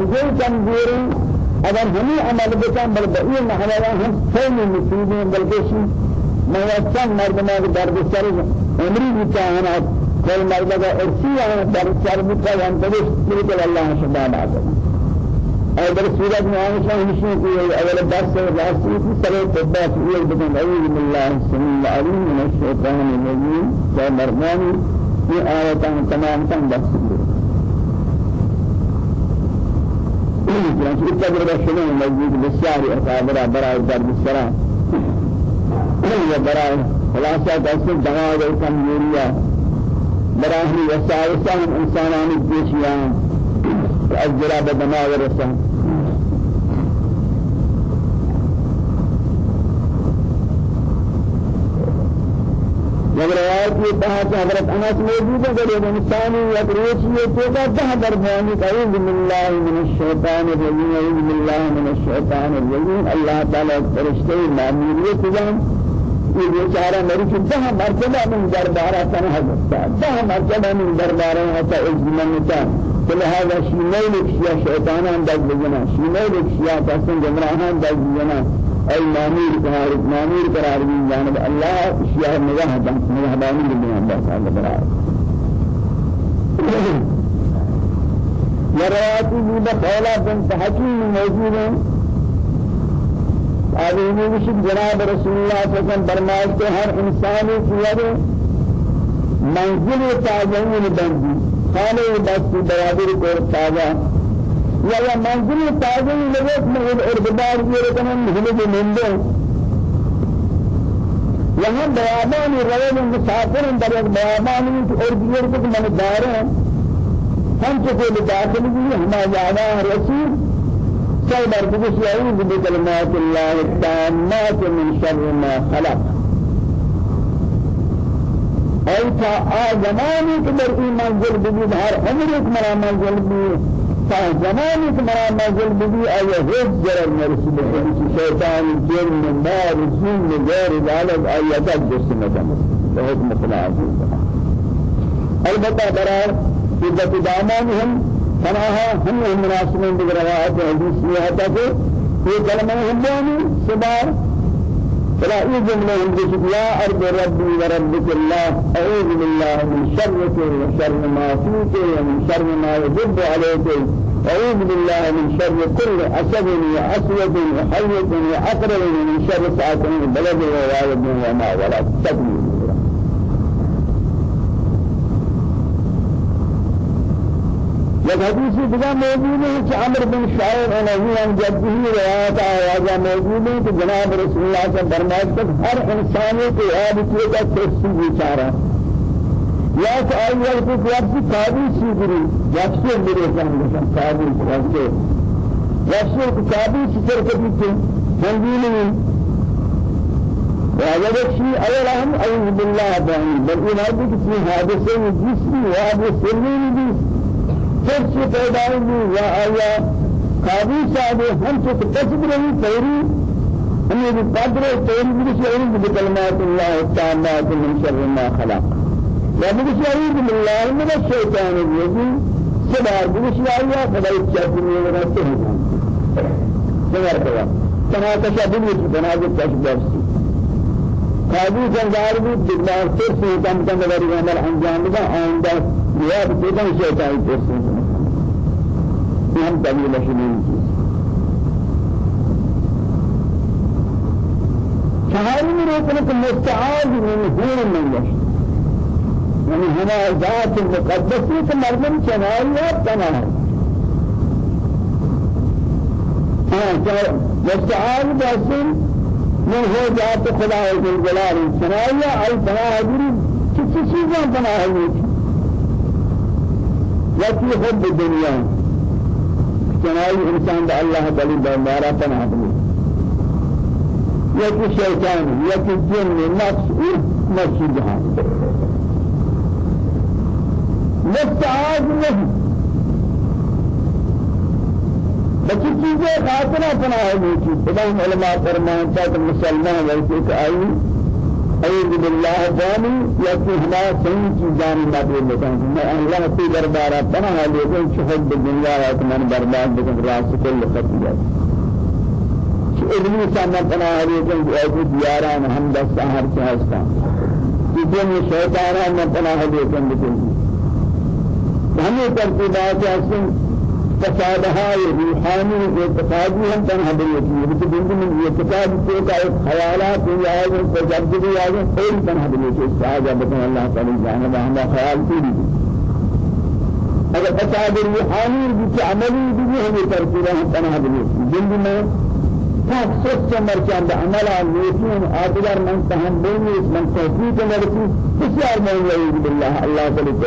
أكثر حافظی کمزوری اگر ہمیں عمل بکن بل بئی محلہ ہم سیل مصیبیں بلکہ موچن مردمہ کے درد سر عمری بچاہنا کل مردہ کا ارسی آنا درد سر بچا ہم تبس تلک اللہ شبہ بات اور در سورت میں آنشا ہمشی کی أول درس راسی کی سرے تبا فیل بکن أعوذ باللہ السمیع العلیم من الشیطان الرجیم سے مرمانی یہ آیتان تمام تن يعني القدر بشرين موجود بالساري أكابر براء درب السلام وبراء خلاصة الكميورية براء وسائسان إنسانان الجيشيان الأجراب دماغ الرسان جب روایت یہ کہا کہ حضرت انس موجود ہے کہ انسان یا روش یہ تو دہ درمیانی اعوذ باللہ من الشیطان الرجیم اعوذ باللہ من الشیطان الرجیم۔ اللہ تعالی فرشتے ماموریت جان یہ بیچارہ میری کہ دہ مرتبہ من دربارہ تنہ حضرت دہ مرتبہ من دربارہ حتا ازمنتا فلهذا شيء شيا شيطان عندك بجنا شيء شيا تاسن جمراهان عندك بجنا أي مامور قرار مامور قرار من جانب الله اشياء مجاهدة مجاهداني بالله الله تعالى برار يرواتي جيبا خولا بنت حكيم موجود ہیں آدمی وشد جناب رسول الله صلى الله عليه وسلم برمائش کے ہر انسانی کی منزل تاجین بندی خانے بستی بیادر کو تاجہ یا یا منزل تازه ارتباط یہ رکھنا مہلے کے مندے یہاں بیابان روان مسافر در ایک بیابان اور دیگر کو من دار ہیں ہم چکے داخل بھی ہمارا جانا رسول. سو بار بگش یعوذ بکلمات اللہ التامات من شر ما خلق. ایتا آزمانی که در این منزل بگید هر عمر ایک مرا منزل بگید زمانی که مرا مزل بدی آیا هیچ جرم نرسید بکنی شیطان جن نار جن غیر ذلك آیا تک دست نکنه به حکم خلاصی البته برای عدت دامان تنها هم مناسبين بروایت حدیث یہ ہے کہ یہ کلمہ ہم سبار فلا يجمع عندك يا أرض ربي وربك الله أعوذ بالله من شرك وشر ما فيك ومن شر ما يجب عليك أعوذ بالله من شر كل أسد وأسود وحية وأقرب من شر ساكن البلد ووالد وما ولد. تكبير یک حدیثی دیگر موجود ہے کہ عمر بن شاعر انہی ان جدی روایت آیا موجود ہے کہ جناب رسول اللہ سے فرمائش تک ہر انسانی کو یاد کیے کا تفسیر بیچارہ یا کہ آئی وقت کو آپ کی قابل سیدری جبسے میرے سامنے قابل رکھتے جبسے کو قابل سیدر کبھی تھے جنگیلی وهذا الشيء أولا هم أعوذ بالله بل إن هذه في حادثة جسمي وهذا سرين جسمي فرش پیدا ہوئی یا آیا قابی صاحب ہم سے تصب رہی تیری ہمیں قدر تیری بھی شعور بکلمات اللہ التامات من شر ما خلق. یا بھی شعور بالله من الشیطان الرجیم سبار بھی شعور خدا اچھاتی میں رہتے ہیں سبار خدا تنہا تشابہ بھی بناظر تشبہ قاضی جنگار بھی دماغ سے سے کم کم وری عمل انجام دا آئندہ یہ بدن شیطان سے ہم دلیل شنین کی شهاري من يقولك مستعاذ من هون من يش يعني هنا ذات المقدسة مرمم شماليات تمام آه مستعاذ بس من هو ذات خدا الجلال سنايا أي بنا هذي كيف چیزاں بنا ہے یکی حب الدنيا. چنائی انسان دا اللہ تعالی دربارہ پناہ دے یکی شیطان یکی جن نفس نفس جہان مستعاذ نہیں بچی چیزیں خاطرہ پناہ ہے کی بلان علماء فرمان تاک مسلمان ویسے کہ آئی اعوذ باللہ جانی یا کہ ہما صحیح چیزانی مدد بکن میں اللہ کی دربارہ پناہ لیکن شہد دنیا ہے کہ من برباد بکن راس کل خطیت کہ ابنی سامنا پناہ لیکن کہ ایسی دیاران ہم دست آہر سے ہستا۔ کہ دن شیطانان میں پناہ لیکن بکن ہمیں ترتیبات ہیں فسادها روحانی اعتقادی ہم تنہا بریتی ہے کہ دن من اعتقاد سے کا ایک خیالات یا ہے تجدد یا ہے کوئی تنہا بریتی ہے ساجا بکن اللہ تعالی جانب ہم خیال پوری اگر فساد روحانی بھی عملی بھی ہمیں ترتیب ہم تنہا بریتی دن میں پاک سوچ مرچان بعمل نیتین آدگر من تحمل من توفیق مرسی بسیار من یعید بالله اللہ تعالی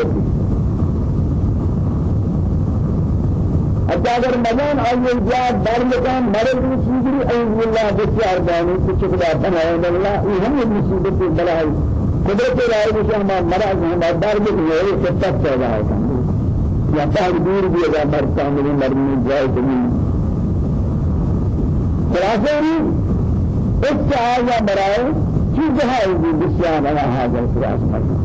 حتى اگر مدان آئیے جاد بار مکان مرد مصیبری ایز اللہ بسیار دانی کچھ خدا بنائے اللہ یہ ہم یہ مصیبت بلائی۔ قدرت رائے جسے ہم مرد ہم بار میں یہ خطت پیدا ہے یا پاک دور بھی اگر مرد کاملی مرمی جائے زمین خلاصہ اس سے آیا برائے چیز ہے بسیار اللہ حاضر خلاص مرد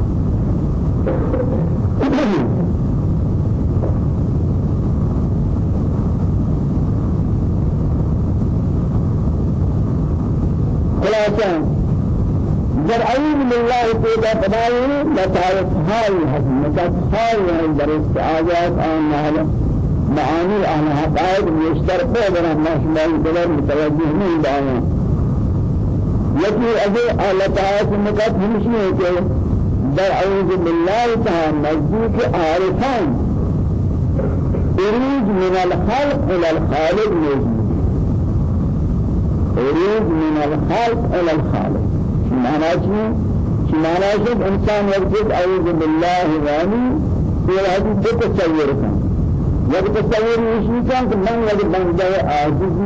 خلاصا. در أعوذ بالله تعالى فدائي لتعرف هاي حكمتك هاي در استعاذات آن هذا معاني أهل حقائق قدر ما شمال دلر متوجه من دعوة يكي أجي الله تعالى سمكات همشي ہے در أعوذ بالله تعالى نزدیک عارفان يريد من الخلق إلى الخالق موجود خروج من الخالق إلى الخالق. معنى شيء معنى شيء إنسان يرجع أعوذ بالله وأني في هذه تتصور كان جب تصور یہ كان من لگے بندہ عاجز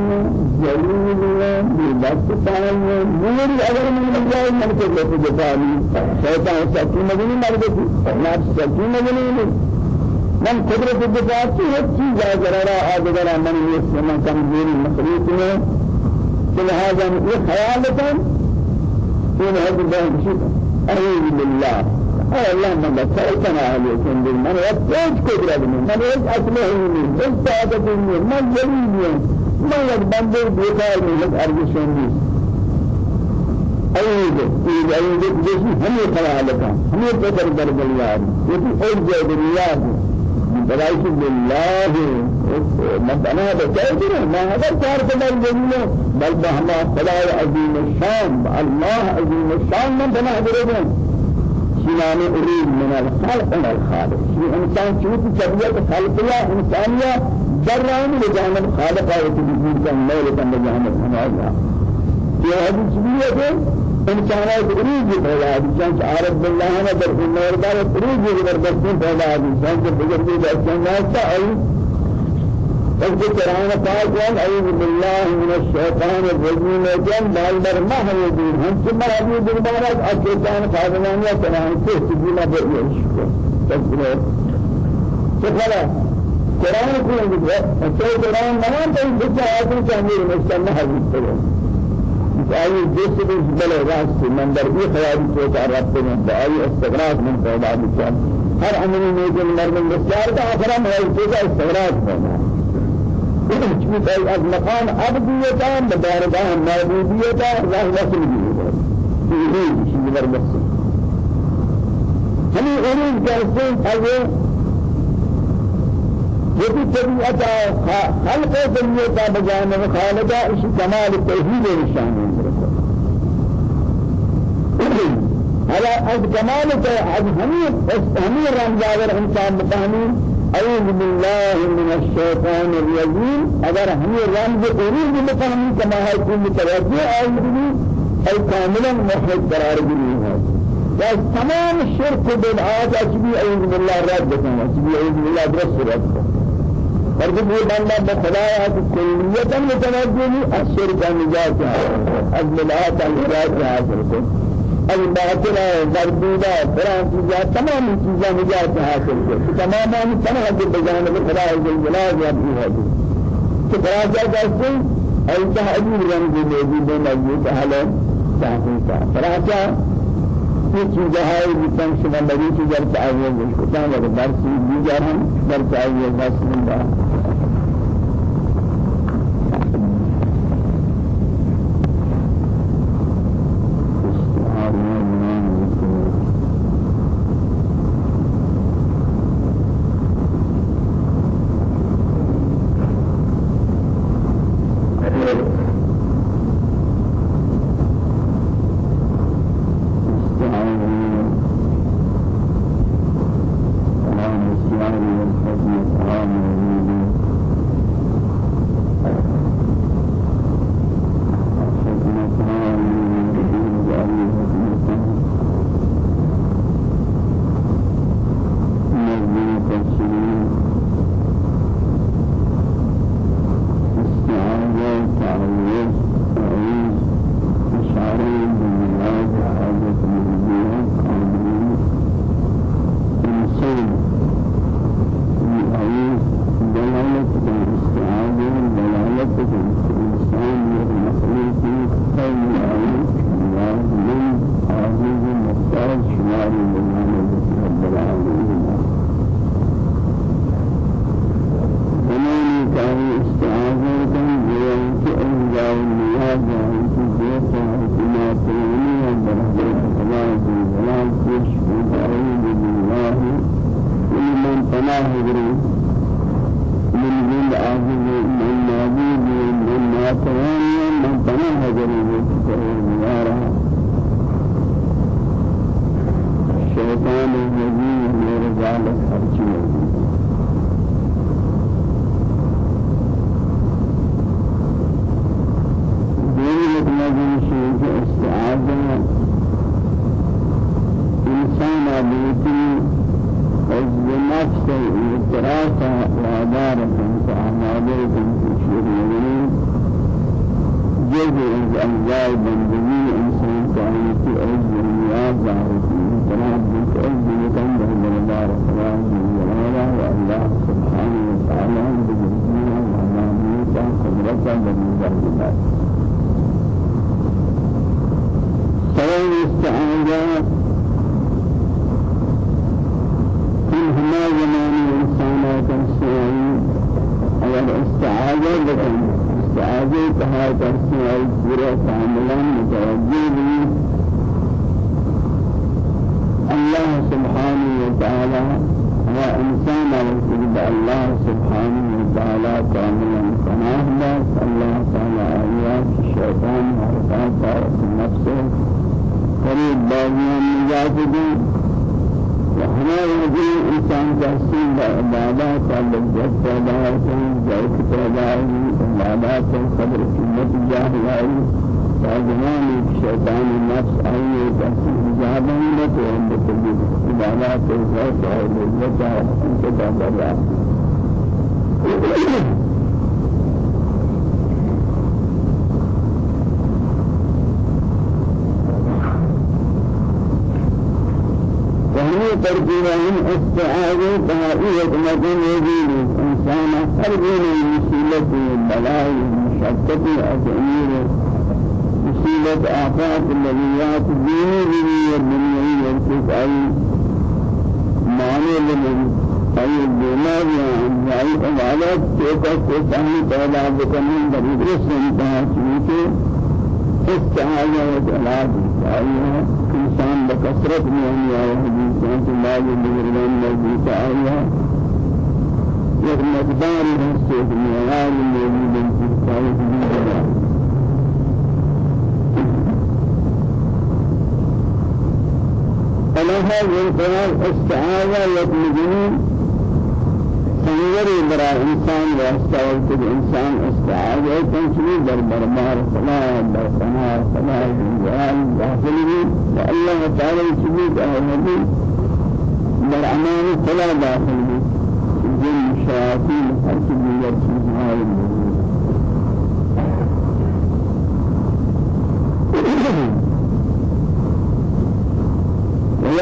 بس پائے میری اگر من جائے من کو لے کے جانی شیطان سچی مجنون مر گئی نفس سچی مجنون من قدرت الدفاع کی ہر چیز ہے ذرا آدھگرا من یہ کمزوری مخلوق لهذا خیالتاً این هذا شکر أعوذ بالله أي الله من بسرتنا عليكم من يتوج قدرة من من يج أسمه من من سعادة من من جليل من من يتبندر بيقال من يج أرجشون من أعوذ أعوذ جيسي هم خيالتاً هم قدر درب الله أرجع بالله بلايك بالله مبنا بكير ما هذا كار كمال جميل. بل بهما خدا عظيم الشان الله عظيم الشان من بنا بريدون شنان أريد من الخلق من الخالق. شو إنسان شو تجربة خلقية إنسانية جرّان لجانب خالق وتجديد كان مولك لجانب الله. في هذه الشبيهة إنسانات أريد پیدا جان عارف بالله أنا در النور دار أريد زبردستين پیدا جان بجرد الإنسان أي فقد قرآن پاک قال أعوذ بالله من الشيطان الرجيم جان بالبر ما هو دين هم ثم هذه بالبارات الشيطان خادمانية قرآن سے سجينا بإيش تذكره سفلا قرآن کو قرآن؟ نہ تو بچہ آدمی چاہیے مستمع حدیث کرو آئی جس بھی بلے راست منظر بھی خیال کو تعرف کرنے آئی استغراق من بچا ہر عملی میں جو مرمن کا آخرہ ہے اس کا استغراق ہونا چونکہ از مقام عبدیتا بدارگاہ معبودیتا راہ وصل بھی ہے یہ چیز بس ہمیں علم کہتے ہیں وفي طبيعة خلق طبيعة بجانب خالقا إيش كمال التوحيد الشان على از كمال از همير همير رمضان الإنسان بتهمين أعوذ بالله من الشيطان الرجيم أجر همير رمض أريد بتهمين كما هي كل متوجه أعوذ به أي كاملا محيط قرار به بس تمام الشرك بالعاد أجبي أعوذ بالله رد أجبي أعوذ بالله درس رد فرض یہ بندہ ہے کہ کلیتا متوجہ نہیں اشر کا نجات ہے از ملات نجات حاصل کو از باطل ہے مردودہ قرآن چیزیں تمام چیزیں نجات حاصل کو تمام آن تنہا کے بجانب خدا جل جلال یا بھی ہے کہ براجہ جیسے ایسا عجیب رنگ دے دی بے مجید حالے تحقیقہ براجہ یہ چیزیں ہے جتن شما بڑی چیزیں چاہیے جس کو چاہیے درسی دیگر ہم در چاہیے بس اللہ الكمال والنعم الذي رب العالمين. مضرة ترجمهم استعاذوا بهائية مدنيين إنسان ترجم المسيلة البلاء المشتت الأزمير مسيلة آفات الذيات ديني ديني والدنيا والكفائي معنى للمسيلة معنى لمن أي الدماغ أي عبادات تيكا تسعني پیدا بکنن در درست انتہا چونکہ استعاذة وجلاد أيها إنسان بكثرة من أنواع حديث ما يدرون موجود من موجود في التاريخ فلا هذا القرآن استعاذة يطلبون سنگری برا انسان واسطہ وقت انسان استعاذہ تنشری در بربار صلاح در صلاح صلاح جلال داخلی والله تعالی چیزی اہلی در أمان صلاح داخلی جن شیاطین ہر چیز چیزیں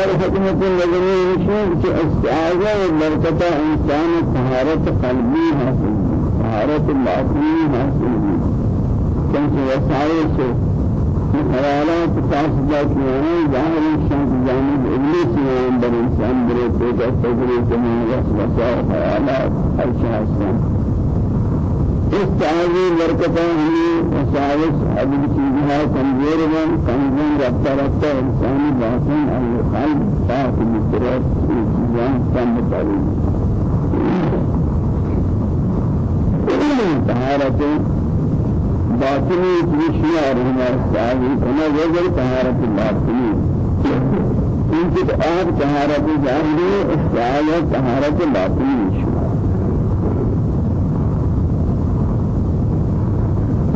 وير حكمة النظرية شيء استعاذة وبركة إنسان طهارة قلبي حاصل طهارة باطني حاصل كان وسائل سے خیالات فاسدہ کیانا ظاہر جانب ابلیس میں بر إنسان برے پیدا تجری زمین وسوسہ خیالات ہر شخص استعاذی برکتہ ہمیں وسائل حدیث چیزها کمزور من کمزور رفتہ رفتہ انسانی باطن اور قلب صاف مسترد چیزان کم تعلیم طهارت باطنی چیزیں رہنا استعاذی کنا وجر طهارت باطنی۔ ان کی آپ طهارت ظاہری استعاذ طهارت باطنی شما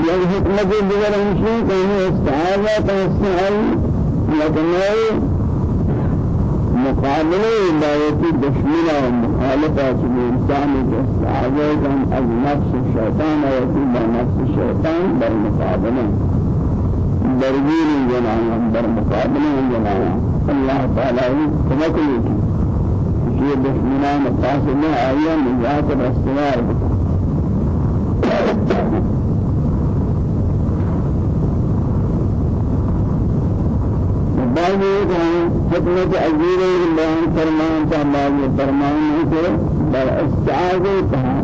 یہ حکمت دیگر ہمشی کہ استعاذہ لكن مقابلة بايتي دشمنا ومخالفة الإنسان استعاذة از نفس الشيطان ويتي نفس الشيطان بالمقابلة درجين جنانا بالمقابلة جنانا الله تعالى كما كنت في دشمنا مقاصدنا آية من ذات الاستمار بعض حكمة أجير الله فرمان تعالى فرمان سے بل استعاذ کہا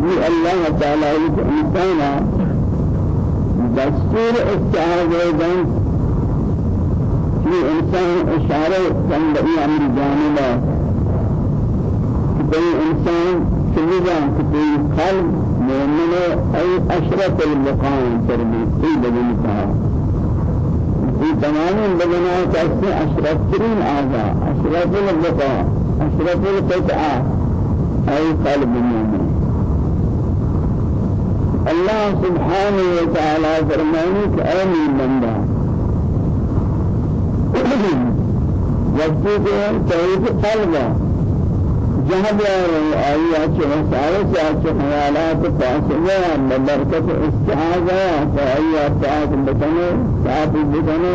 في الله تعالى الإنسان دستور استعاذ دن إنسان إشارة كان بأي أمر جانبا كي إنسان سمجان كي قلب مؤمن أي أشرف المقام تربي أي بدل كها في تمام بدنا كأس أشرف ترين أعضاء أشرف البقاء أشرف القطعة أي قلب المؤمن. الله سبحانه وتعالى فرمانك أمين بندا وقتی کہ توحید آئی اچھے مسائل سے اچھے خیالات فاصلہ ببرکت استعاذہ فائی اطاعت بکنے ساتھ بکنے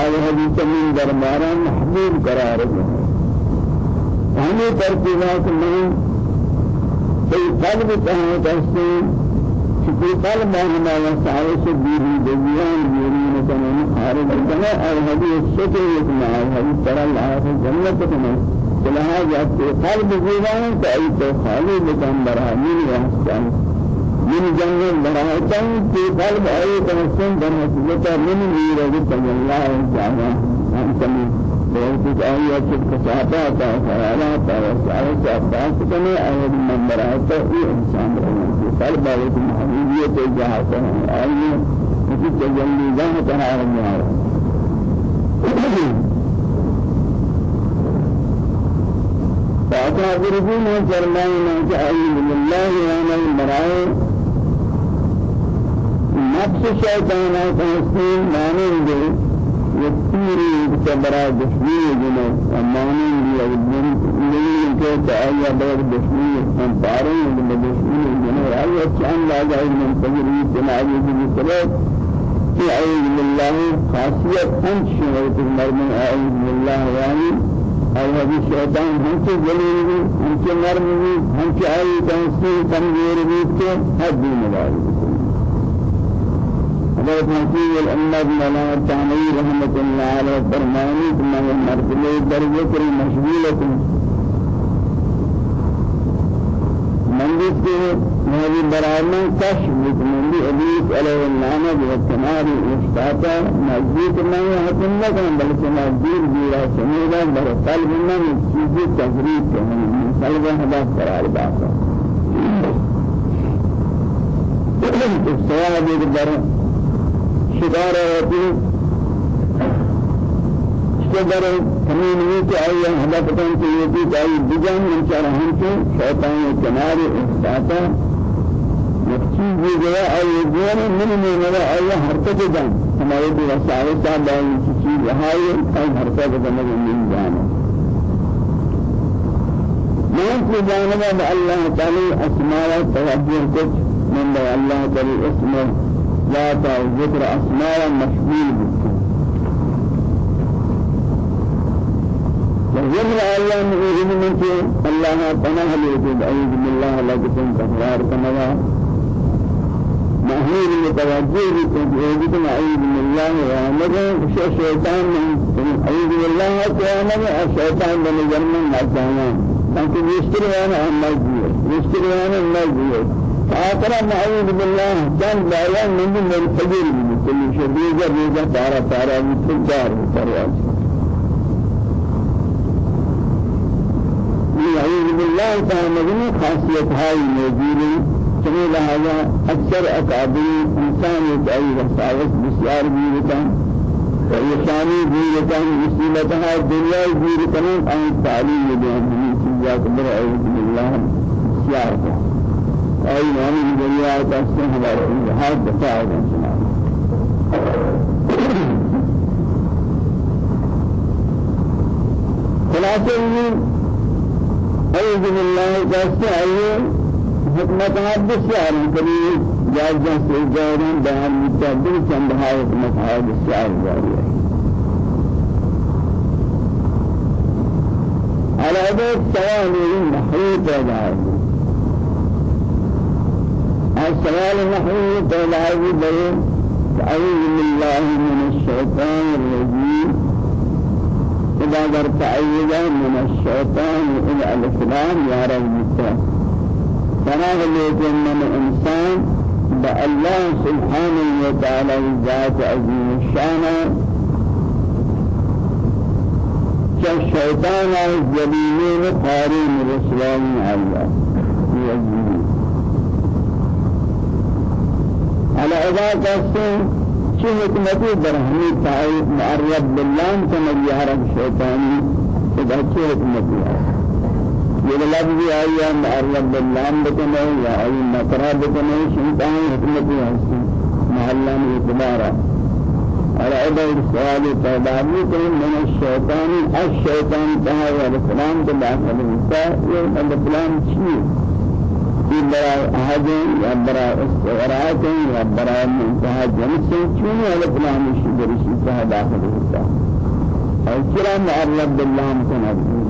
آئی حدیث من دربارہ محبوب قرار ہمیں ترتیبات میں کوئی قلب کہاں کرتے کہ قلب ہمارا مسائل سے بیری دیوان بیری مثلا خارج کرنا اور حدیث سے کہ ایک مع حدیث ترى الله جنت میں لهذا قلب زيدان فأيت خالي بكم برهمين وحسن من جنة براهتان في قلب أي تنسون برهتان من يرد الله تعالى أنتم بيتك آيات كسابات وخيالات وسعيات أباس كما آيات من براهتان إيه إنسان في قلب أي محمدية جهاته آيات في تجلي ذات هذا فأكابرهم فرمائنا كأعلم بالله وأنا المرأي نفس شيطانا تنسين مانين دي يكتيري بكبرا دشمي جنة ومانين دي أودن ملين كيت آيا بير دشمي أمبارين دي دشمي جنة آيا چان لا جائد من تجري تنعي دي سبب في أعوذ بالله خاصية شعرت المرمى. أعوذ بالله يعني أو هذه الشيطان هم جليل بھی ہم کے نرم بھی ہم کے آئی تنسی کمزور حضرت مسیح الأمد مولانا التعمي رحمة الله عليه فرماني ثم المرتبة درجة مشغولة منجد کے مہدی برائنا کشف مندی ابلیس علیہ اللعنہ والتنار اشتاتا مجید نہیں حکم نہ کریں بلکہ مجید دیرا سمیدہ بر قلب من چیزی تحریف کریں من قلب حدث قرار باقا کے در ہمیں نہیں کہ آئی ہمیں پتہ کہ یہ بھی جائی بجان من چار ہم کے شیطان بھی گیا اور یہ دین من میں میرا آیا حرکت جان. ہمارے بھی وسائل صاحب بائی چیز رہائی اور حرکت جان من جان. من کی جانب اللہ تعالی أسماء توجہ کچھ من اللہ تعالی اسم لا ذکر أسماء مشغول وجمل أيام إذن منك الله پناہ لیتے أعوذ بالله تكون تكرار كما مهير متوجه بتوجيه أعوذ بالله وأمر الشيطان من أعوذ بالله وأمر الشيطان من جنة مجانا لكن يشتري أنا المجيء يشتري أنا المجيء فأقرأ أعوذ بالله كان بيان من الفجر. من كل شديد ريزة تارا تارا دار تارا أعوذ بالله تعالى خاصية هاي موجودة كما لهذا أكثر أكابر إنسان يدعي وسائل بسيار بيرتان ويشاني بيرتان مسيلتها الدنيا بيرتان أن تعليم يدعي من سيجاك بر أعوذ بالله بسيار أي يعني الدنيا تأسن هذا دفاع خلاصة أعوذ بالله كاستعي حكمت حدث شعر كريم جاز جاز سيجارين بيان متعدل چند هاي حكمت حدث شعر جاري على هذا السؤال النحوي پیدا السؤال النحوي پیدا ہے أعوذ بالله من الشيطان الرجيم إذا درت أيضا من الشيطان إلى الإسلام يا رب فناه لكن من الإنسان بالله سبحانه وتعالى ذات عظيم الشان كالشيطان الجليلين قارين الإسلام الله على عبادة السنة چه حکمتی در ہمیں تعریف معرب بالله یارب شیطانی اذا چه حکمتی؟ ہے یہ لفظ آیا معرب بالله بکنے یا آئی مقرہ بکنے شیطان حکمتی ہے محلہ میں اعتبارا على عباد السؤال تدابير من الشيطان الشيطان تهوى الكلام تبعث الإنسان يوم الكلام شيء في براء أحد يا براء استغراءات يا براء منتهى جنس شون على فلان الشجر الشجر داخل ہوتا اور كلام معرض بالله متنبه في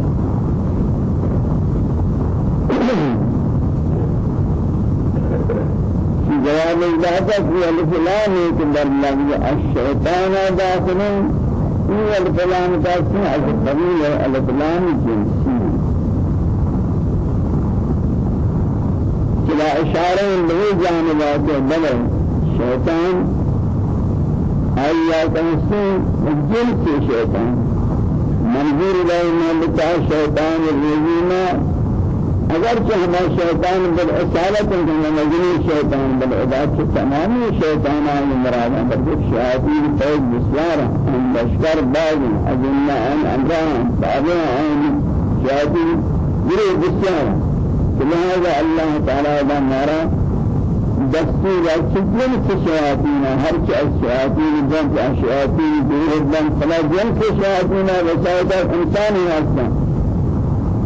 جواب الذات في الفلان يكبر لفظ الشيطان داخل. هو الفلان داخل القبيل الفلان جنسي. لا إشارة به جانبات بل شيطان. أي تنسي الجنس شيطان منظور دائما بتاع شيطان الرجيم اگر کہ ہمارا شیطان بالعصالت ہے مجنی شیطان بالعبادت تمام شیطان ہیں مراد ہے بلکہ شیاطین فوج بسیار ہیں لشکر باغ اجنہ آن انجام تابع ہیں شیاطین گروہ بسیار ہیں لهذا الله تعالى إذا نرى دستور الشيطان الشياطين هر الشياطين جنس الشياطين دور الدم فلا جنس الشياطين وسائد الإنسان أصلا انت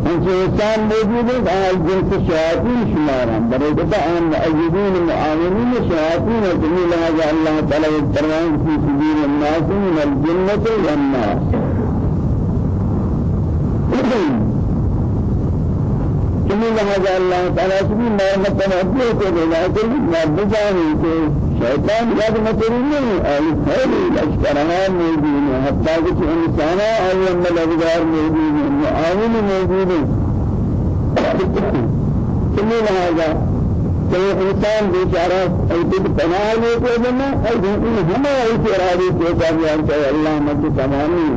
انسان موجود ہے آج جنس شیاطین شمارا برکتا آن مؤيدين معاونين شياطين جميل هذا الله تعالى يترون في سبيل الناس من الجنة والناس جميل هذا الله تعالى سبيل ما متنبيه کو لكن ما بجاني کہ شیطان یاد متری نہیں ای خیر لشکران موجود ہیں حتی کہ انسان ای ملگار موجود ہیں معاون موجود ہیں جميل هذا کہ انسان بیچارہ ایت پناہ لے کے بنا ای ہم ای ارادے سے کر اللہ مت تمامی.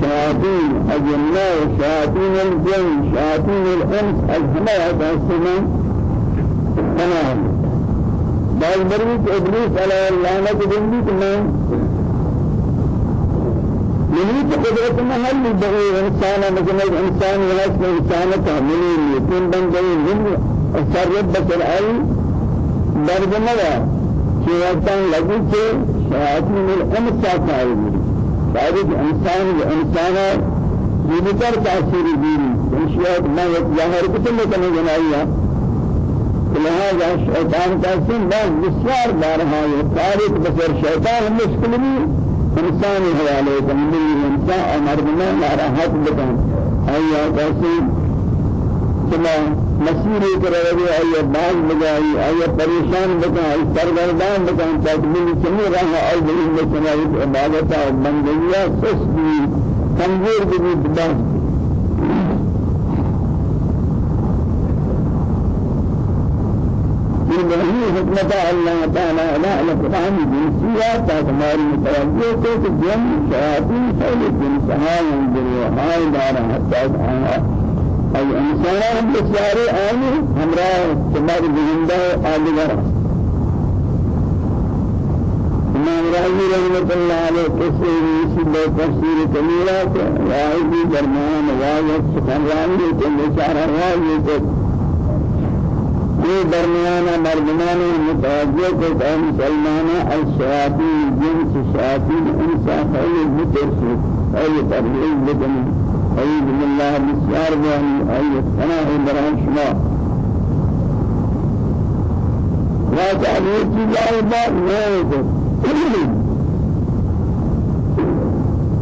شياطين الجنة شياطين الجن شياطين الإنس الجماعة السماء تمام. بعض مريض إبليس على اللعنة بالبيت من من قدرت محل بغي إنسان مثل الإنسان يحس إنسان كامل يكون بن جاي من السر بس الأي درد ملا شياطين لجيت شياطين الإنس كامل شاید انسان و إنسان بیشتر تاثیر دینی إنشاء ما ظاهر کتن کنه جنایا لهذا شیطان کا سن بعض بسیار بارها یہ تاریخ بسر شیطان مشکل بھی انسان حوالے کملی انسان أمر میں ناراحت بکن۔ ایا کیسے سما مسیر کرے ایا باز بجائی ایا پریشان بکن ایا سرگردان بکن تکمیل چنی رہا اور دین میں چنائی عبادت اور بندگیاں سس بھی کمزور بھی بس من حكمة الله تعالى لا لقرآن جنسية تماري متوجه کو کہ جن شیاطین خیلی جنسها ينجروا هاي دارا حتى أي إنسان بسيارة آني همراه تمار بجنده آدگر إمام رازي رحمة الله عليه تفسير يسيب تفسير كميرا واحد درمان واحد سخن راني كل شعر واحد یہ درمیانا مردمان متوجہ کو کہ مسلمان الشیاطین جنس شیاطین انسان خیلی مترسل خیلی ترہیز بکنی أعوذ بالله بسيار بأن أي الثناء برهن شما؟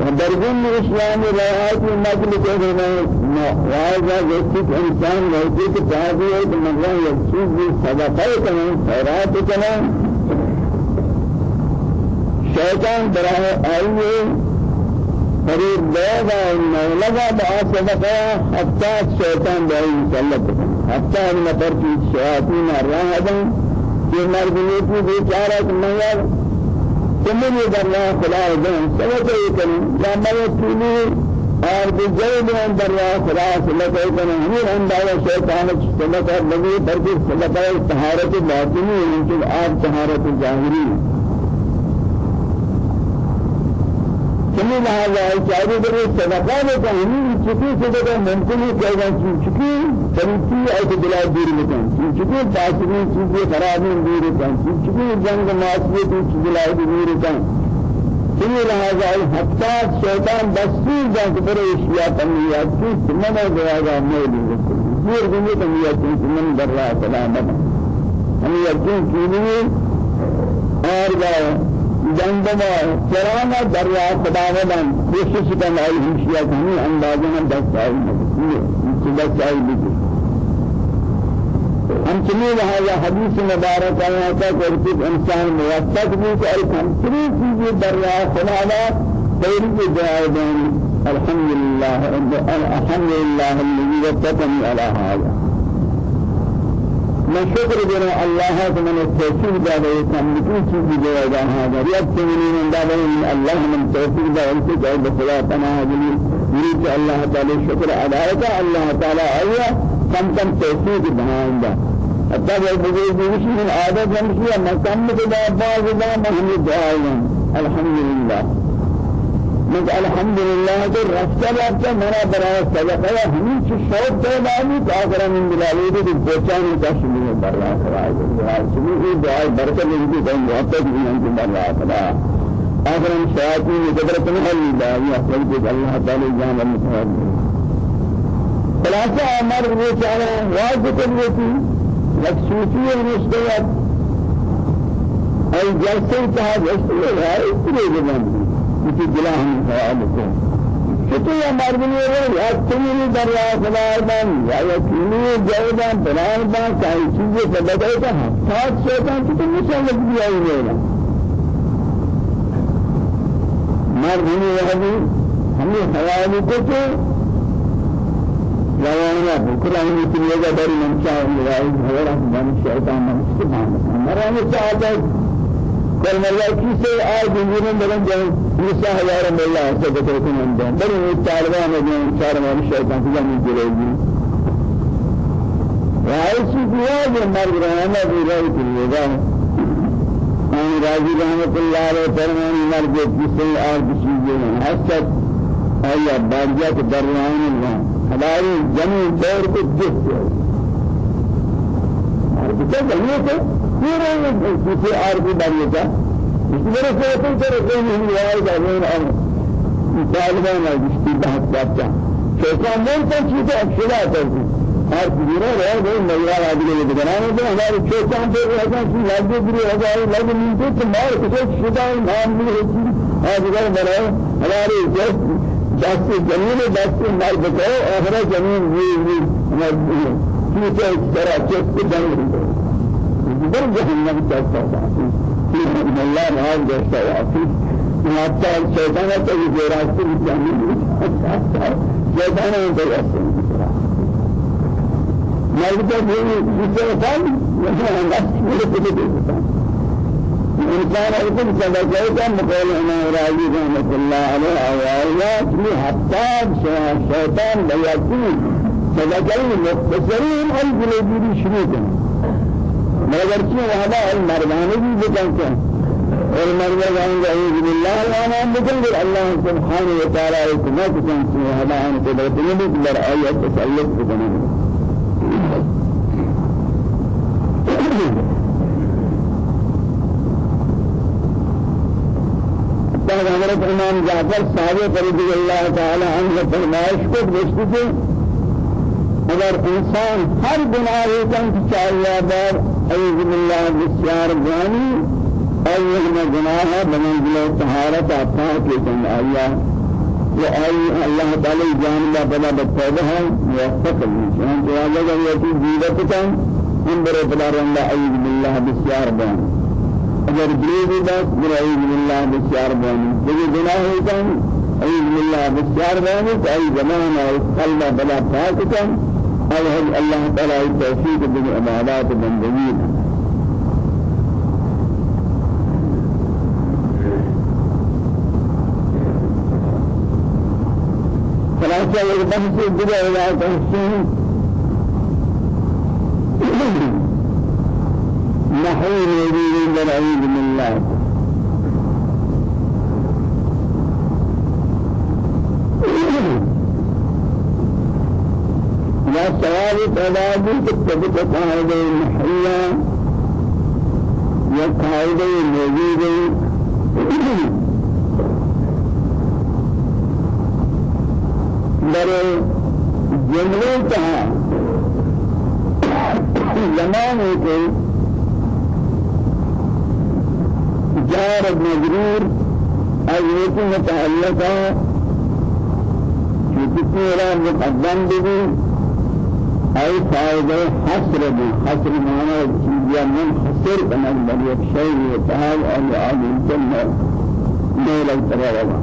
لا تعليق جائبا نائب ودرجن الإسلام رعاية المجلس هنا وهذا يكتب إنسان موجود تابعي بمجرد يكتب صدقائي كمان خيرات كمان شيطان براه أيه قريب بيضا المولغة بأسبقها حتى الشيطان بأي مسلط حتى أن نفرتي الشياطين الراهبا في مرضيتي بيچارة ميار تمني درنا خلا دين سبت يكن يا مرتيني اور بجيب عند الله خلا سلط يكن هني عند الله شيطان سلط لغي بركي سلط طهارة باطني. يمكن آب طهارة ظاهري سمی لہذا چاری بری صدقہ میں کہیں چکی صدقہ ممکن ہے کہ اگر چکی چریتی ایسے دلا دور میں کہیں چکی تاثری چیزیں خرابی دور کہیں چکی جنگ معاشیت چیز دلا دور کہیں سمی لہذا حتی شیطان دستی جنگ پر اشیاء تنمیات کی سمنا گیا گا مولی دور دنیا تنمیات کی سمن در رہا سلامت. ہم یقین کیلئے اور گاؤں جنگما چرانا دریا خداوندان کوشش کرنا ہے ہمشیا کہیں اندازہ میں دس سال میں دس سال بھی ہم چنین لہذا حدیث مبارک آیا تھا کہ ایک انسان موفق بھی کہ ایک ہم چنین چیزیں دریا خداوندہ خیر کی جواب دیں۔ الحمد لله الحمد لله الذي وفقني على هذا من شكر جنا الله من التوفيق داده كم چیزی جواب هذا. رياض تمنين داده من الله من التوفيق جاي بخدا تمام جميل يريد الله تعالى شكر ادائك الله تعالى ايا كم كم توفيق بناینده حتى بجوز بيش من عادة جمشية ما كم بدا بعض دا محمد دعائنا الحمد لله مجھ الحمد لله تو رفتہ رفتہ میرا برا صدقہ ہمیں چھ شوق دے بانی تو اگر من بلالی پہچان کا شمول کرا ہے شمول کی دعا برکت نہیں کی کہیں وقت بھی یا تعالی جان المتوجہ خلاصہ عمر وہ چاہے واجب لك صوفية المستوى أي جلسة تهاد أشتغل هاي كله جبان مثل جلاهم شتو يا مردني يا تميني دريا خلاصان يا يكيني جايبان بلان بان كاي چیزیں فبدأت سات شيطان تو مثال لگی آئی میرا مردني وهذه ہمیں خیالی کو تو جوانا بكرة من يتنيجا داري من شاء الله هذا من الشيطان من. سبحان مرة من شاء كل مرة كيسة آج جنون بدن جان نساء هزار الله سبحانه من دان بل من تعالى من جان شار من الشيطان في جان جلوي رئيس ديار مر رانا بيراي تنيجا أنا راجي رحمة الله عليه فرمان مر جت كيسة آج بشيء حسد أيه بارجات دريان الله ہماری زمین دور کو جس ہے پورے کسی اور کی باری کا اس میرے سے تو کرے کوئی نہیں ہے زمین اور طالبان ہے جس کی بات کرتا شیطان نے تو چیز اکشلا کرتی اور پورا رہ گئے میرا آدمی نے بنانا تو ہمارے شیطان پہ ایسا کہ لگے بھی ہو جائے لگ نہیں تو تمہارے کچھ شیطان نام نہیں ہے اور اگر بنائے ہمارے دست زمین دست مرد کو آخر زمین یہ یہ کیسے طرح چیز کو دن در جہنم چلتا ہے کہ اللہ راز دیتا ہے حتى الشيطان تجي في راسه الجميل شيطان عنده يسوع ما يقدر يقول الشيطان مثلا الناس يقول إنسان أيضا سبقه مقول أنا راجي رحمة الله عليه أوائيات حتى الشيطان بيكون سبقه مختصرين الجلوبي شروطا مگر چی وہاں المردانی بھی بکنتے ہیں اور مرد جائیں أعوذ بالله وأنا بكل الله سبحانه وتعالى حكمت كان هذا عن قدرته بكبر آيات تسلط بكنا بعد حضرت امام جعفر صادق رضی اللہ تعالی عنہ فرمائش کو گشت تھے اگر انسان ہر گناہ کا چاہیے بار أعوذ باللہ بسیار جانی ایہم گناہ بمنزل طہارت اپنا کے جن آیا وہ آئی اللہ تعالی جان لا بلا بتوبہ ہے موفق الانسان جو اگر یہ جیوت کا ہم برے بلا رنگا أعوذ باللہ بسیار جانی اگر دلیل بات برای الله بسیار بانی دیگه گناه کن. ای الله بسیار بانی که ای زمان و قلب بلا پاک کن الله الله تعالی توفیق دیگه عبادات بندگی خلاصہ ایک بحث دیگر ہے کہ نحوين يريدون بالعيد من الله. لا سوال تعدادي كتبت قاعدة محية يا قاعدة موجودة در جملة تها زمان ہے جار مجرور أيوة متعلقة في كثيرا مقدم به أي فائدة؟ حسر به حسر معنى چیزیا منحصر بنال بر یک شيء يتعال أو عادل جنة ميل الترابة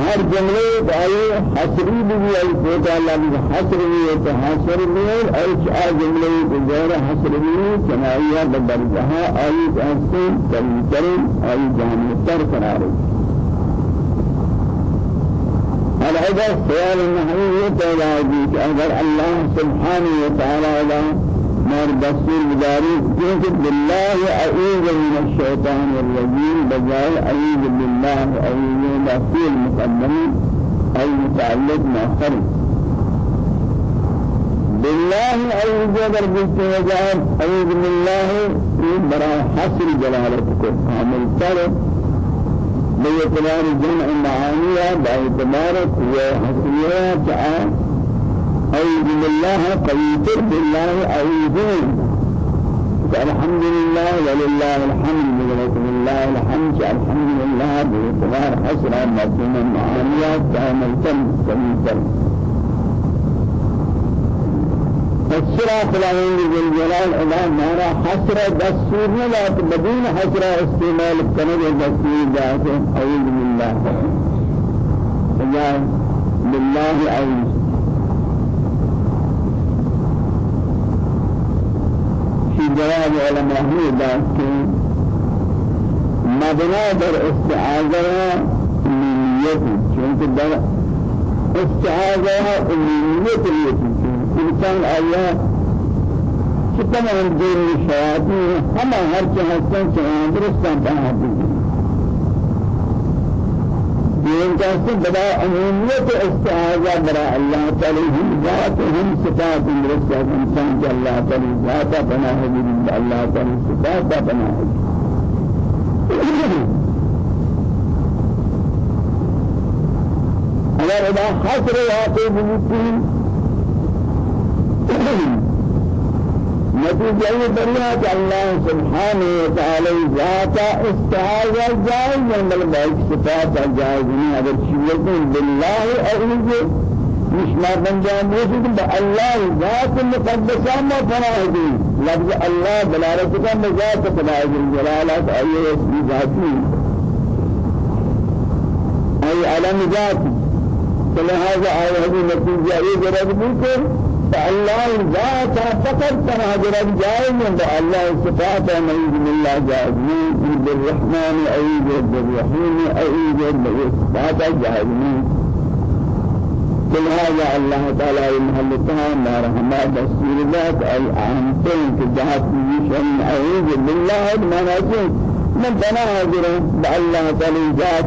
ہر جملے آئے حسری بھی ہے کوتا لفظ حسر بھی ہے تو حسر بھی ہے اور چا جملے کو غیر حسر بھی چنائیہ بدل جہاں آئی جانتے کری کریں آئی قرار العبا سؤال النحوي تعالى أجر الله سبحانه وتعالى مار دستور بداری کہ بالله أعوذ من الشيطان الرجيم. بجائے أعوذ بالله أعوذ دستور مقدم اي متعلق مؤخر بالله أعوذ در بالتوجه أعوذ بالله برا حصر جلالتك. كامل تر باعتبار جمع معانيها باعتبار تعالى أعوذ بالله قويتر بالله. أعوذون الحمد لله ولله الحمد ولكم الله الحمد الحمد لله باعتبار حسرة مضمون معانيها تعمل كم كم حسرة فلان الجلال إلى مارا حسرة دستور لا بدون حسرة استعمال كنه دستور ذاته أعوذ بالله. بالله أعوذ في جواب علماء ذات مبنى در استعاذة نيته چونکہ در استعاذة نيته انسان آیا تمام دین شیاطین ہم ہر چیز ہستن چاہاں درستان بنا دی دین کا سے بڑا عمومیت استعاذہ برا اللہ تعالی ہم ذات ہم صفات درست انسان کے اللہ تعالی ذات بنا ہے اللہ تعالی صفات بنا ہے۔ اگر اذا حصر واقع بمثل نتیجہ یہ اللہ سبحانہ وتعالی ذات استعاذہ جائز من البائک صفات جائز نہیں اگر شیئتیں باللہ أعوذ مش ما بنجام موجود بالله ذات المقدسة ما فناهدي لفظ الله بلارتك بذات فناهدي الجلالات أي اسم ذاتي. أي علم ذاتي. فلهذا آية هذه نتيجة يجرد بكم فالله ذات فقط تناجر جائز من الله صفات نعوذ بالله جائز من بالرحمن أعوذ بالرحيم أعوذ بالصفات جائز كل هذا الله تعالى محل التهام رحمة دستور ذات أي أهمتين كجهات يشن أعوذ بالله المناسين من تناجر بالله تعالى ذات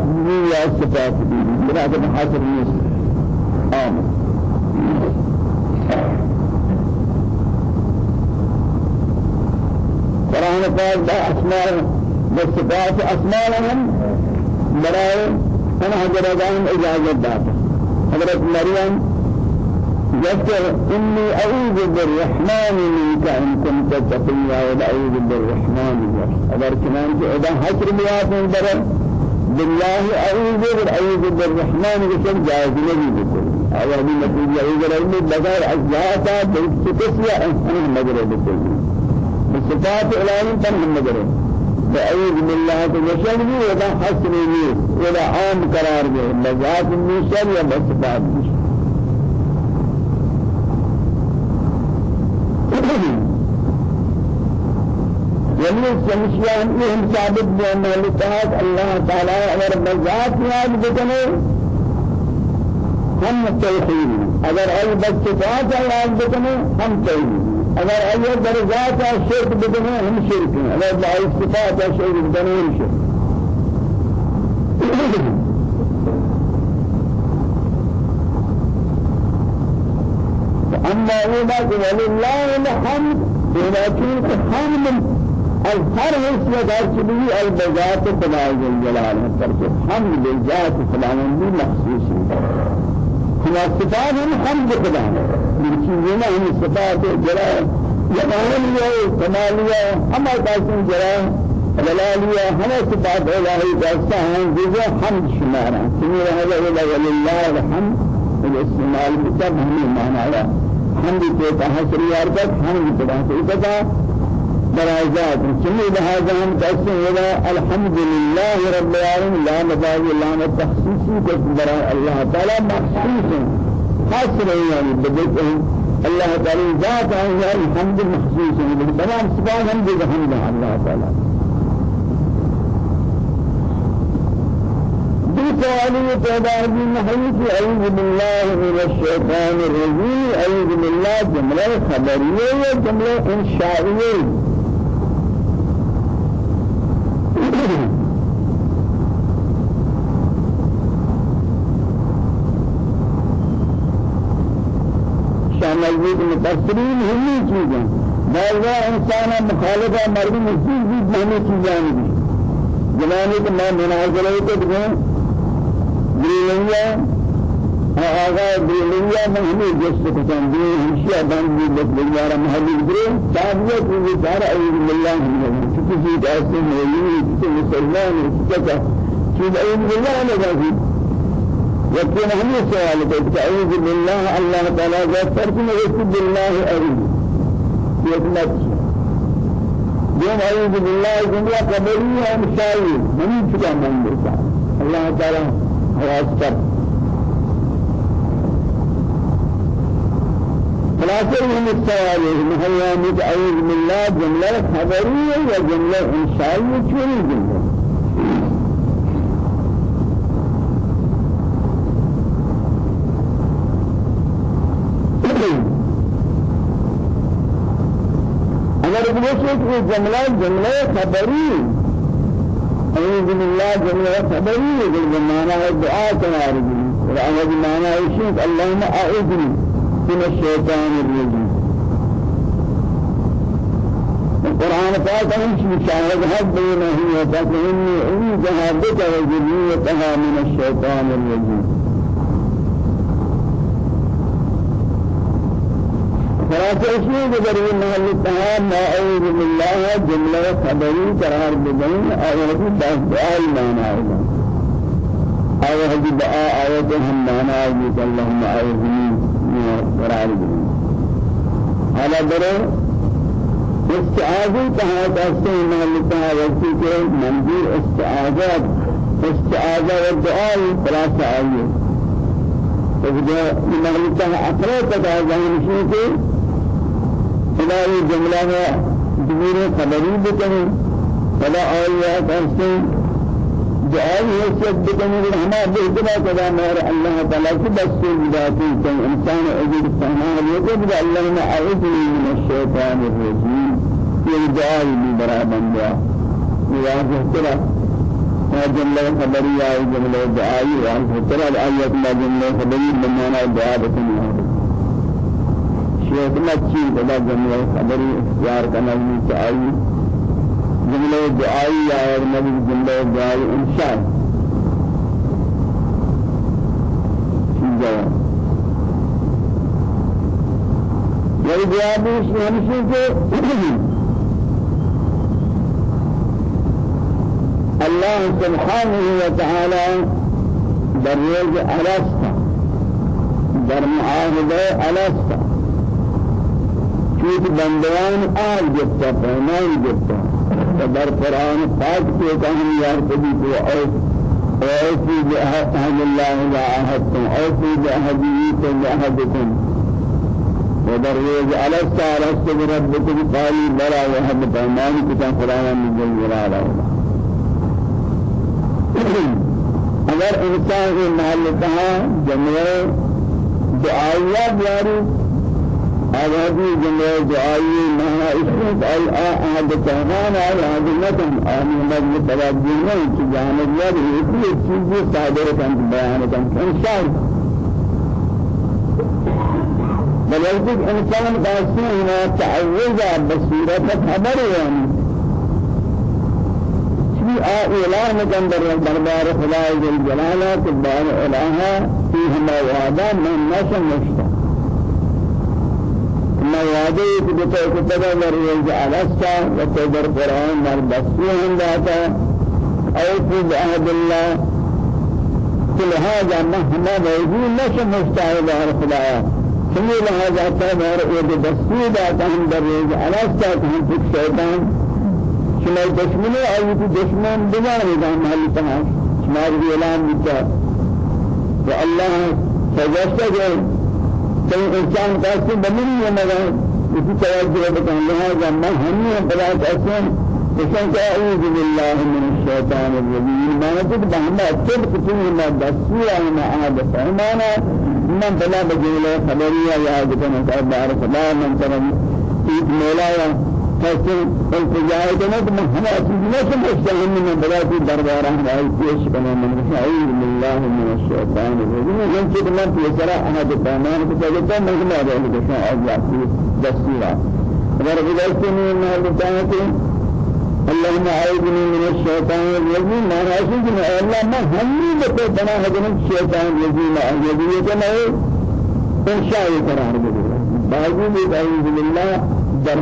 يا صفات. بلاد حاصل آمين. پاک با أسماء بصفات اسماء لهم برای أنا حضرتان اجازت داتا حضرت مريم ذكر إني أعوذ بالرحمن منك إن كنت تقيا وأعوذ بالرحمن منك. أگر كمان إذا حسر بياتين برا بالله أعوذ بالأعوذ بالرحمن بشر جائز نبي بكل. أولا بنتيجة أعوذ بالله بغير أجزاء بالسكسية أنسان مجرد بكل. صفات الهی تن نگره فأعوذ بالله تجشن بھی ودا حسن بھی ودا عام قرار دے بذات النشر یا بصفات یعنی سمشیان یہ ہم ثابت بأن لتحات اللہ تعالی اگر بذات یاد بکنے ہم توحید اگر ای بصفات یاد بکنے ہم توحید اگر إيه درجات الشرك بدنا هم شرك. اگر لا صفات الشرك بدنا هم شرك. أما إذا ولله الحمد ولكن الحمد الهر حسن دارشبه البذات فلا الجلال الحمد بالذات فلا من مخصوص خلاص صفات الحمد خدا من چیزیں ہم صفات جلال جمالية كمالية أما قاسم جلال جلالية هم صفات قاسم جزء حمد شمارا سمير هذا إلى ولله الحمد الاستعمال بسبب هم معنى حمد كيتا حسري أربك حمد كيتا درجات. سمي بهذا هم قاسم إلى الحمد لله رب العالمين لا مبادئ لا تخصيصي كتبر الله تعالى مخصوص. حصر يعني بدأ الله تعالى ذات هذا الحمد مخصوص. تمام صفات هم بحمد الله تعالى. بسؤالي تداري نحيث أعوذ بالله من الشيطان الرجيم أعوذ بالله جملة خبرية وجملة إنشائية. مجید مفسرین ہمی چیزیں بعضا انسان مخالفہ مرد مسجد بھی ہمیں چیزیں بھی زمانے کے میں مناظرے کو دوں بریلیا آغا بریلیا میں ہمیں جس کو چاندی ہمشیا بند بھی لگ بریلیا محلی برے چاہیے کہ یہ سارا اعوذ باللہ ہم کسی ایسے مولی کسی مسلمان کسی چیز اعوذ باللہ لگا يكون هم سؤال أعوذ بالله الله تعالى ذكر أعوذ بالله أعوذ يثبت يوم أعوذ بالله جملة قبلية مشاهد من كذا من بيتا الله تعالى هو خلاصة من السؤال مهيا أعوذ بالله جملة خبرية وجملة إنشائية شو جملة اگر بوشت کہ جملہ جملہ خبری أعوذ باللہ جملہ خبری ہے معنی ہے دعا تمہاری اور اول معنی ہے شیخ اللهم اعوذنی من الشیطان الرجیم القرآن پاک ہم شاہد حد بینہی انی اعوذها بك وذريتها من الشیطان الرجیم خلاصة شيء بدر محل التهام ما أعوذ بالله جملة خبري قرار بدين آية بس دعاء معنى أيضا آية دعاء آية هم معنى أيضا اللهم أعوذني من قرار بدين على درو استعاذة كها تحسين محل التهام وقتی کے منظور استعاذات استعاذة والدعاء خلاصة آية فإذا محل التهام أقرأ تتعاذة جملہ میں دبیر خبری بکنی فلا آیات ہستیں دعائی حیثیت بکنی کہ ہما بہتنا کدا تعالیٰ کی بس سے بداتی انسان عجیب فہمان لیتے کہ اللہ نے اعوذنی من الشیطان الرجیم یہ دعائی بھی برا بن گیا۔ یہ واضح ترہ جملہ خبری آئی جملہ دعائی واضح ترہ آیت ما جملہ خبری بنانا دعا بکنی۔ آئی خدمت چیز بدا جملہ خبری اختیار کرنا بھی چاہیے جملہ دعائی یا نبی جملہ دعائی انشاء یہ جواب اس ہمشی کے الله سبحانه وتعالى در ألستا در معاهدة ألستا چیز بندیان آل جبتا پیمان جبتا در قرآن پاک کے کہم یار کبھی تو اوفی بعهد الله لا عهدتم اوفی بعهدیت لعهدكم ودر روز على السارة بربكم قالوا بلا وهب پیمان کتا قرآن من جلال اگر انسان کے محل کہا جمعہ دعائیات یاری آوازی جمعہ دعائی مہا اسمت الآہد تہمان آئی حضرتم آمی مجل توجہ نہیں کہ جانب یاد اسی چیزی صادر کنت بیان کنت انسان بلکہ انسان باسی ہنا تعوضا بصیرت خبر یعنی چی اعلان کن در دربار خدا جل جلالہ کہ بار الہا وعدہ من نشن نشتا ما وعده كتب كتب مريض علاسا وتدر قرآن مر بسيهم ذاتا أو في عهد الله كل هذا مهما موجود ليس مستعد على خدايا كل هذا تمر يد بسيط ذاتا هم مريض علاسا هم في الشيطان شما دشمنه أي في دشمن بجان إذا محل تمام شما الإعلان بتا والله فجسد كل إنسان قاسم بمن يملا إذا توجه بكم لهذا ما هم بلا قاسم إنسان أعوذ بالله من الشيطان الرجيم ما نجد بهما تبت فيه ما دسوا ما عاد فهمانا من بلا بجيله خبرية يا جبنا بارك الله من ترى في مولاي فصل التجاه كانت مهما چیز نہ من بلاتی دربار ہماری پیش کرنا من شاعر بالله من الشيطان الرجيم من چیز میں تیسرا احد پیمان کو کہتا مہما ہے کہ اللہ کی دستورا اگر بجائے میں میں بتاؤں کہ من الشيطان الرجيم ما رأسك من الله ما همي بكو بنا هدن الشيطان الرجيم الذي يجمع إنشاء قرار بدي باوجود أعوذ بالله در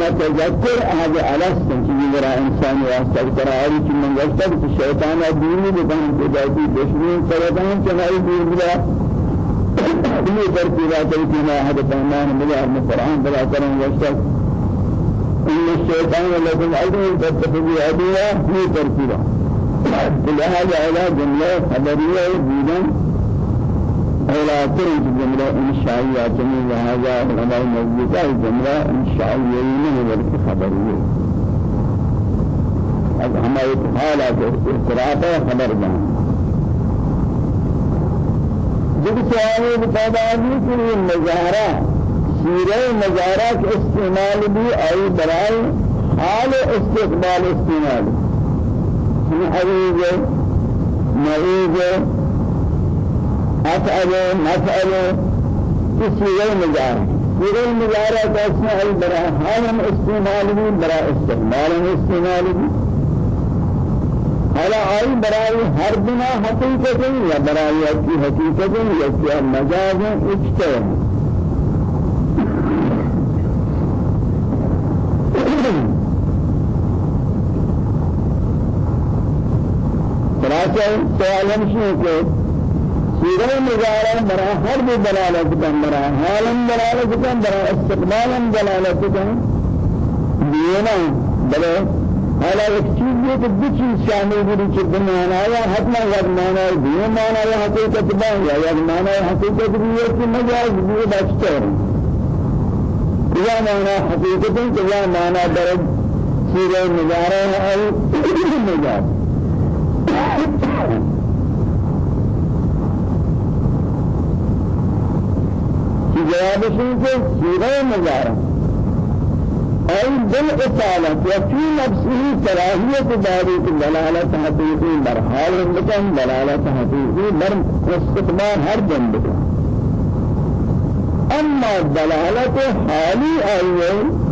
ما تذكر هذا على سنتي برا إنسان واسطة قراري كي من واسطة الشيطان الديني بدن كذاتي دشمن سرطان چنائي دين بلا ini terkira terkira هذا تمام بلا القرآن بلا كلام واسطة. إن الشيطان لكم عدو فاتخذوا عدوا في تركيبا هذا على جملة خبرية جدا على ترك جملة إنشائية جميل. هذا على الموجودة جملة إنشائية من ذلك خبرية هذا هما حالات قراءة خبر جان جب بتابعي في المزارات سیرہ نظارہ کے استعمال بھی آئی برائے حال استقبال استعمال. مفعل کی سیرہ نظارہ سیرہ نظارہ کا استعمال برائے حال استعمال بھی برائے استقبال استعمال بھی. حالا آئی برای ہر بنا حقیقت یا برای کی حقیقت یا کیا مجاز اجتماع خلاصہ سوال ہمشی کہ سیرہ مزارہ برا ہر بھی دلالت کن برا حالم دلالت کن برا استقبالم دلالت کن دینا بلے حالا ایک چیز یہ کہ دو چیز شامل بھی کہ دنیا یا حتما یک مانا ہے دیو مانا یا حقیقت با یا یک مانا ہے حقیقت بھی ہے کہ مجاز بھی بچتے ہیں یا مانا حقیقت ہے یا مانا درد سیرہ مزارہ ہے مجاز۔ جواب سے سیرہ نظارہ أي بالإطالة وفي نفسه كراهية ذلك دلالة حقيقي برحال مكان دلالة حقيقي بر استقبال هر جنب أما دلالة حالي أيه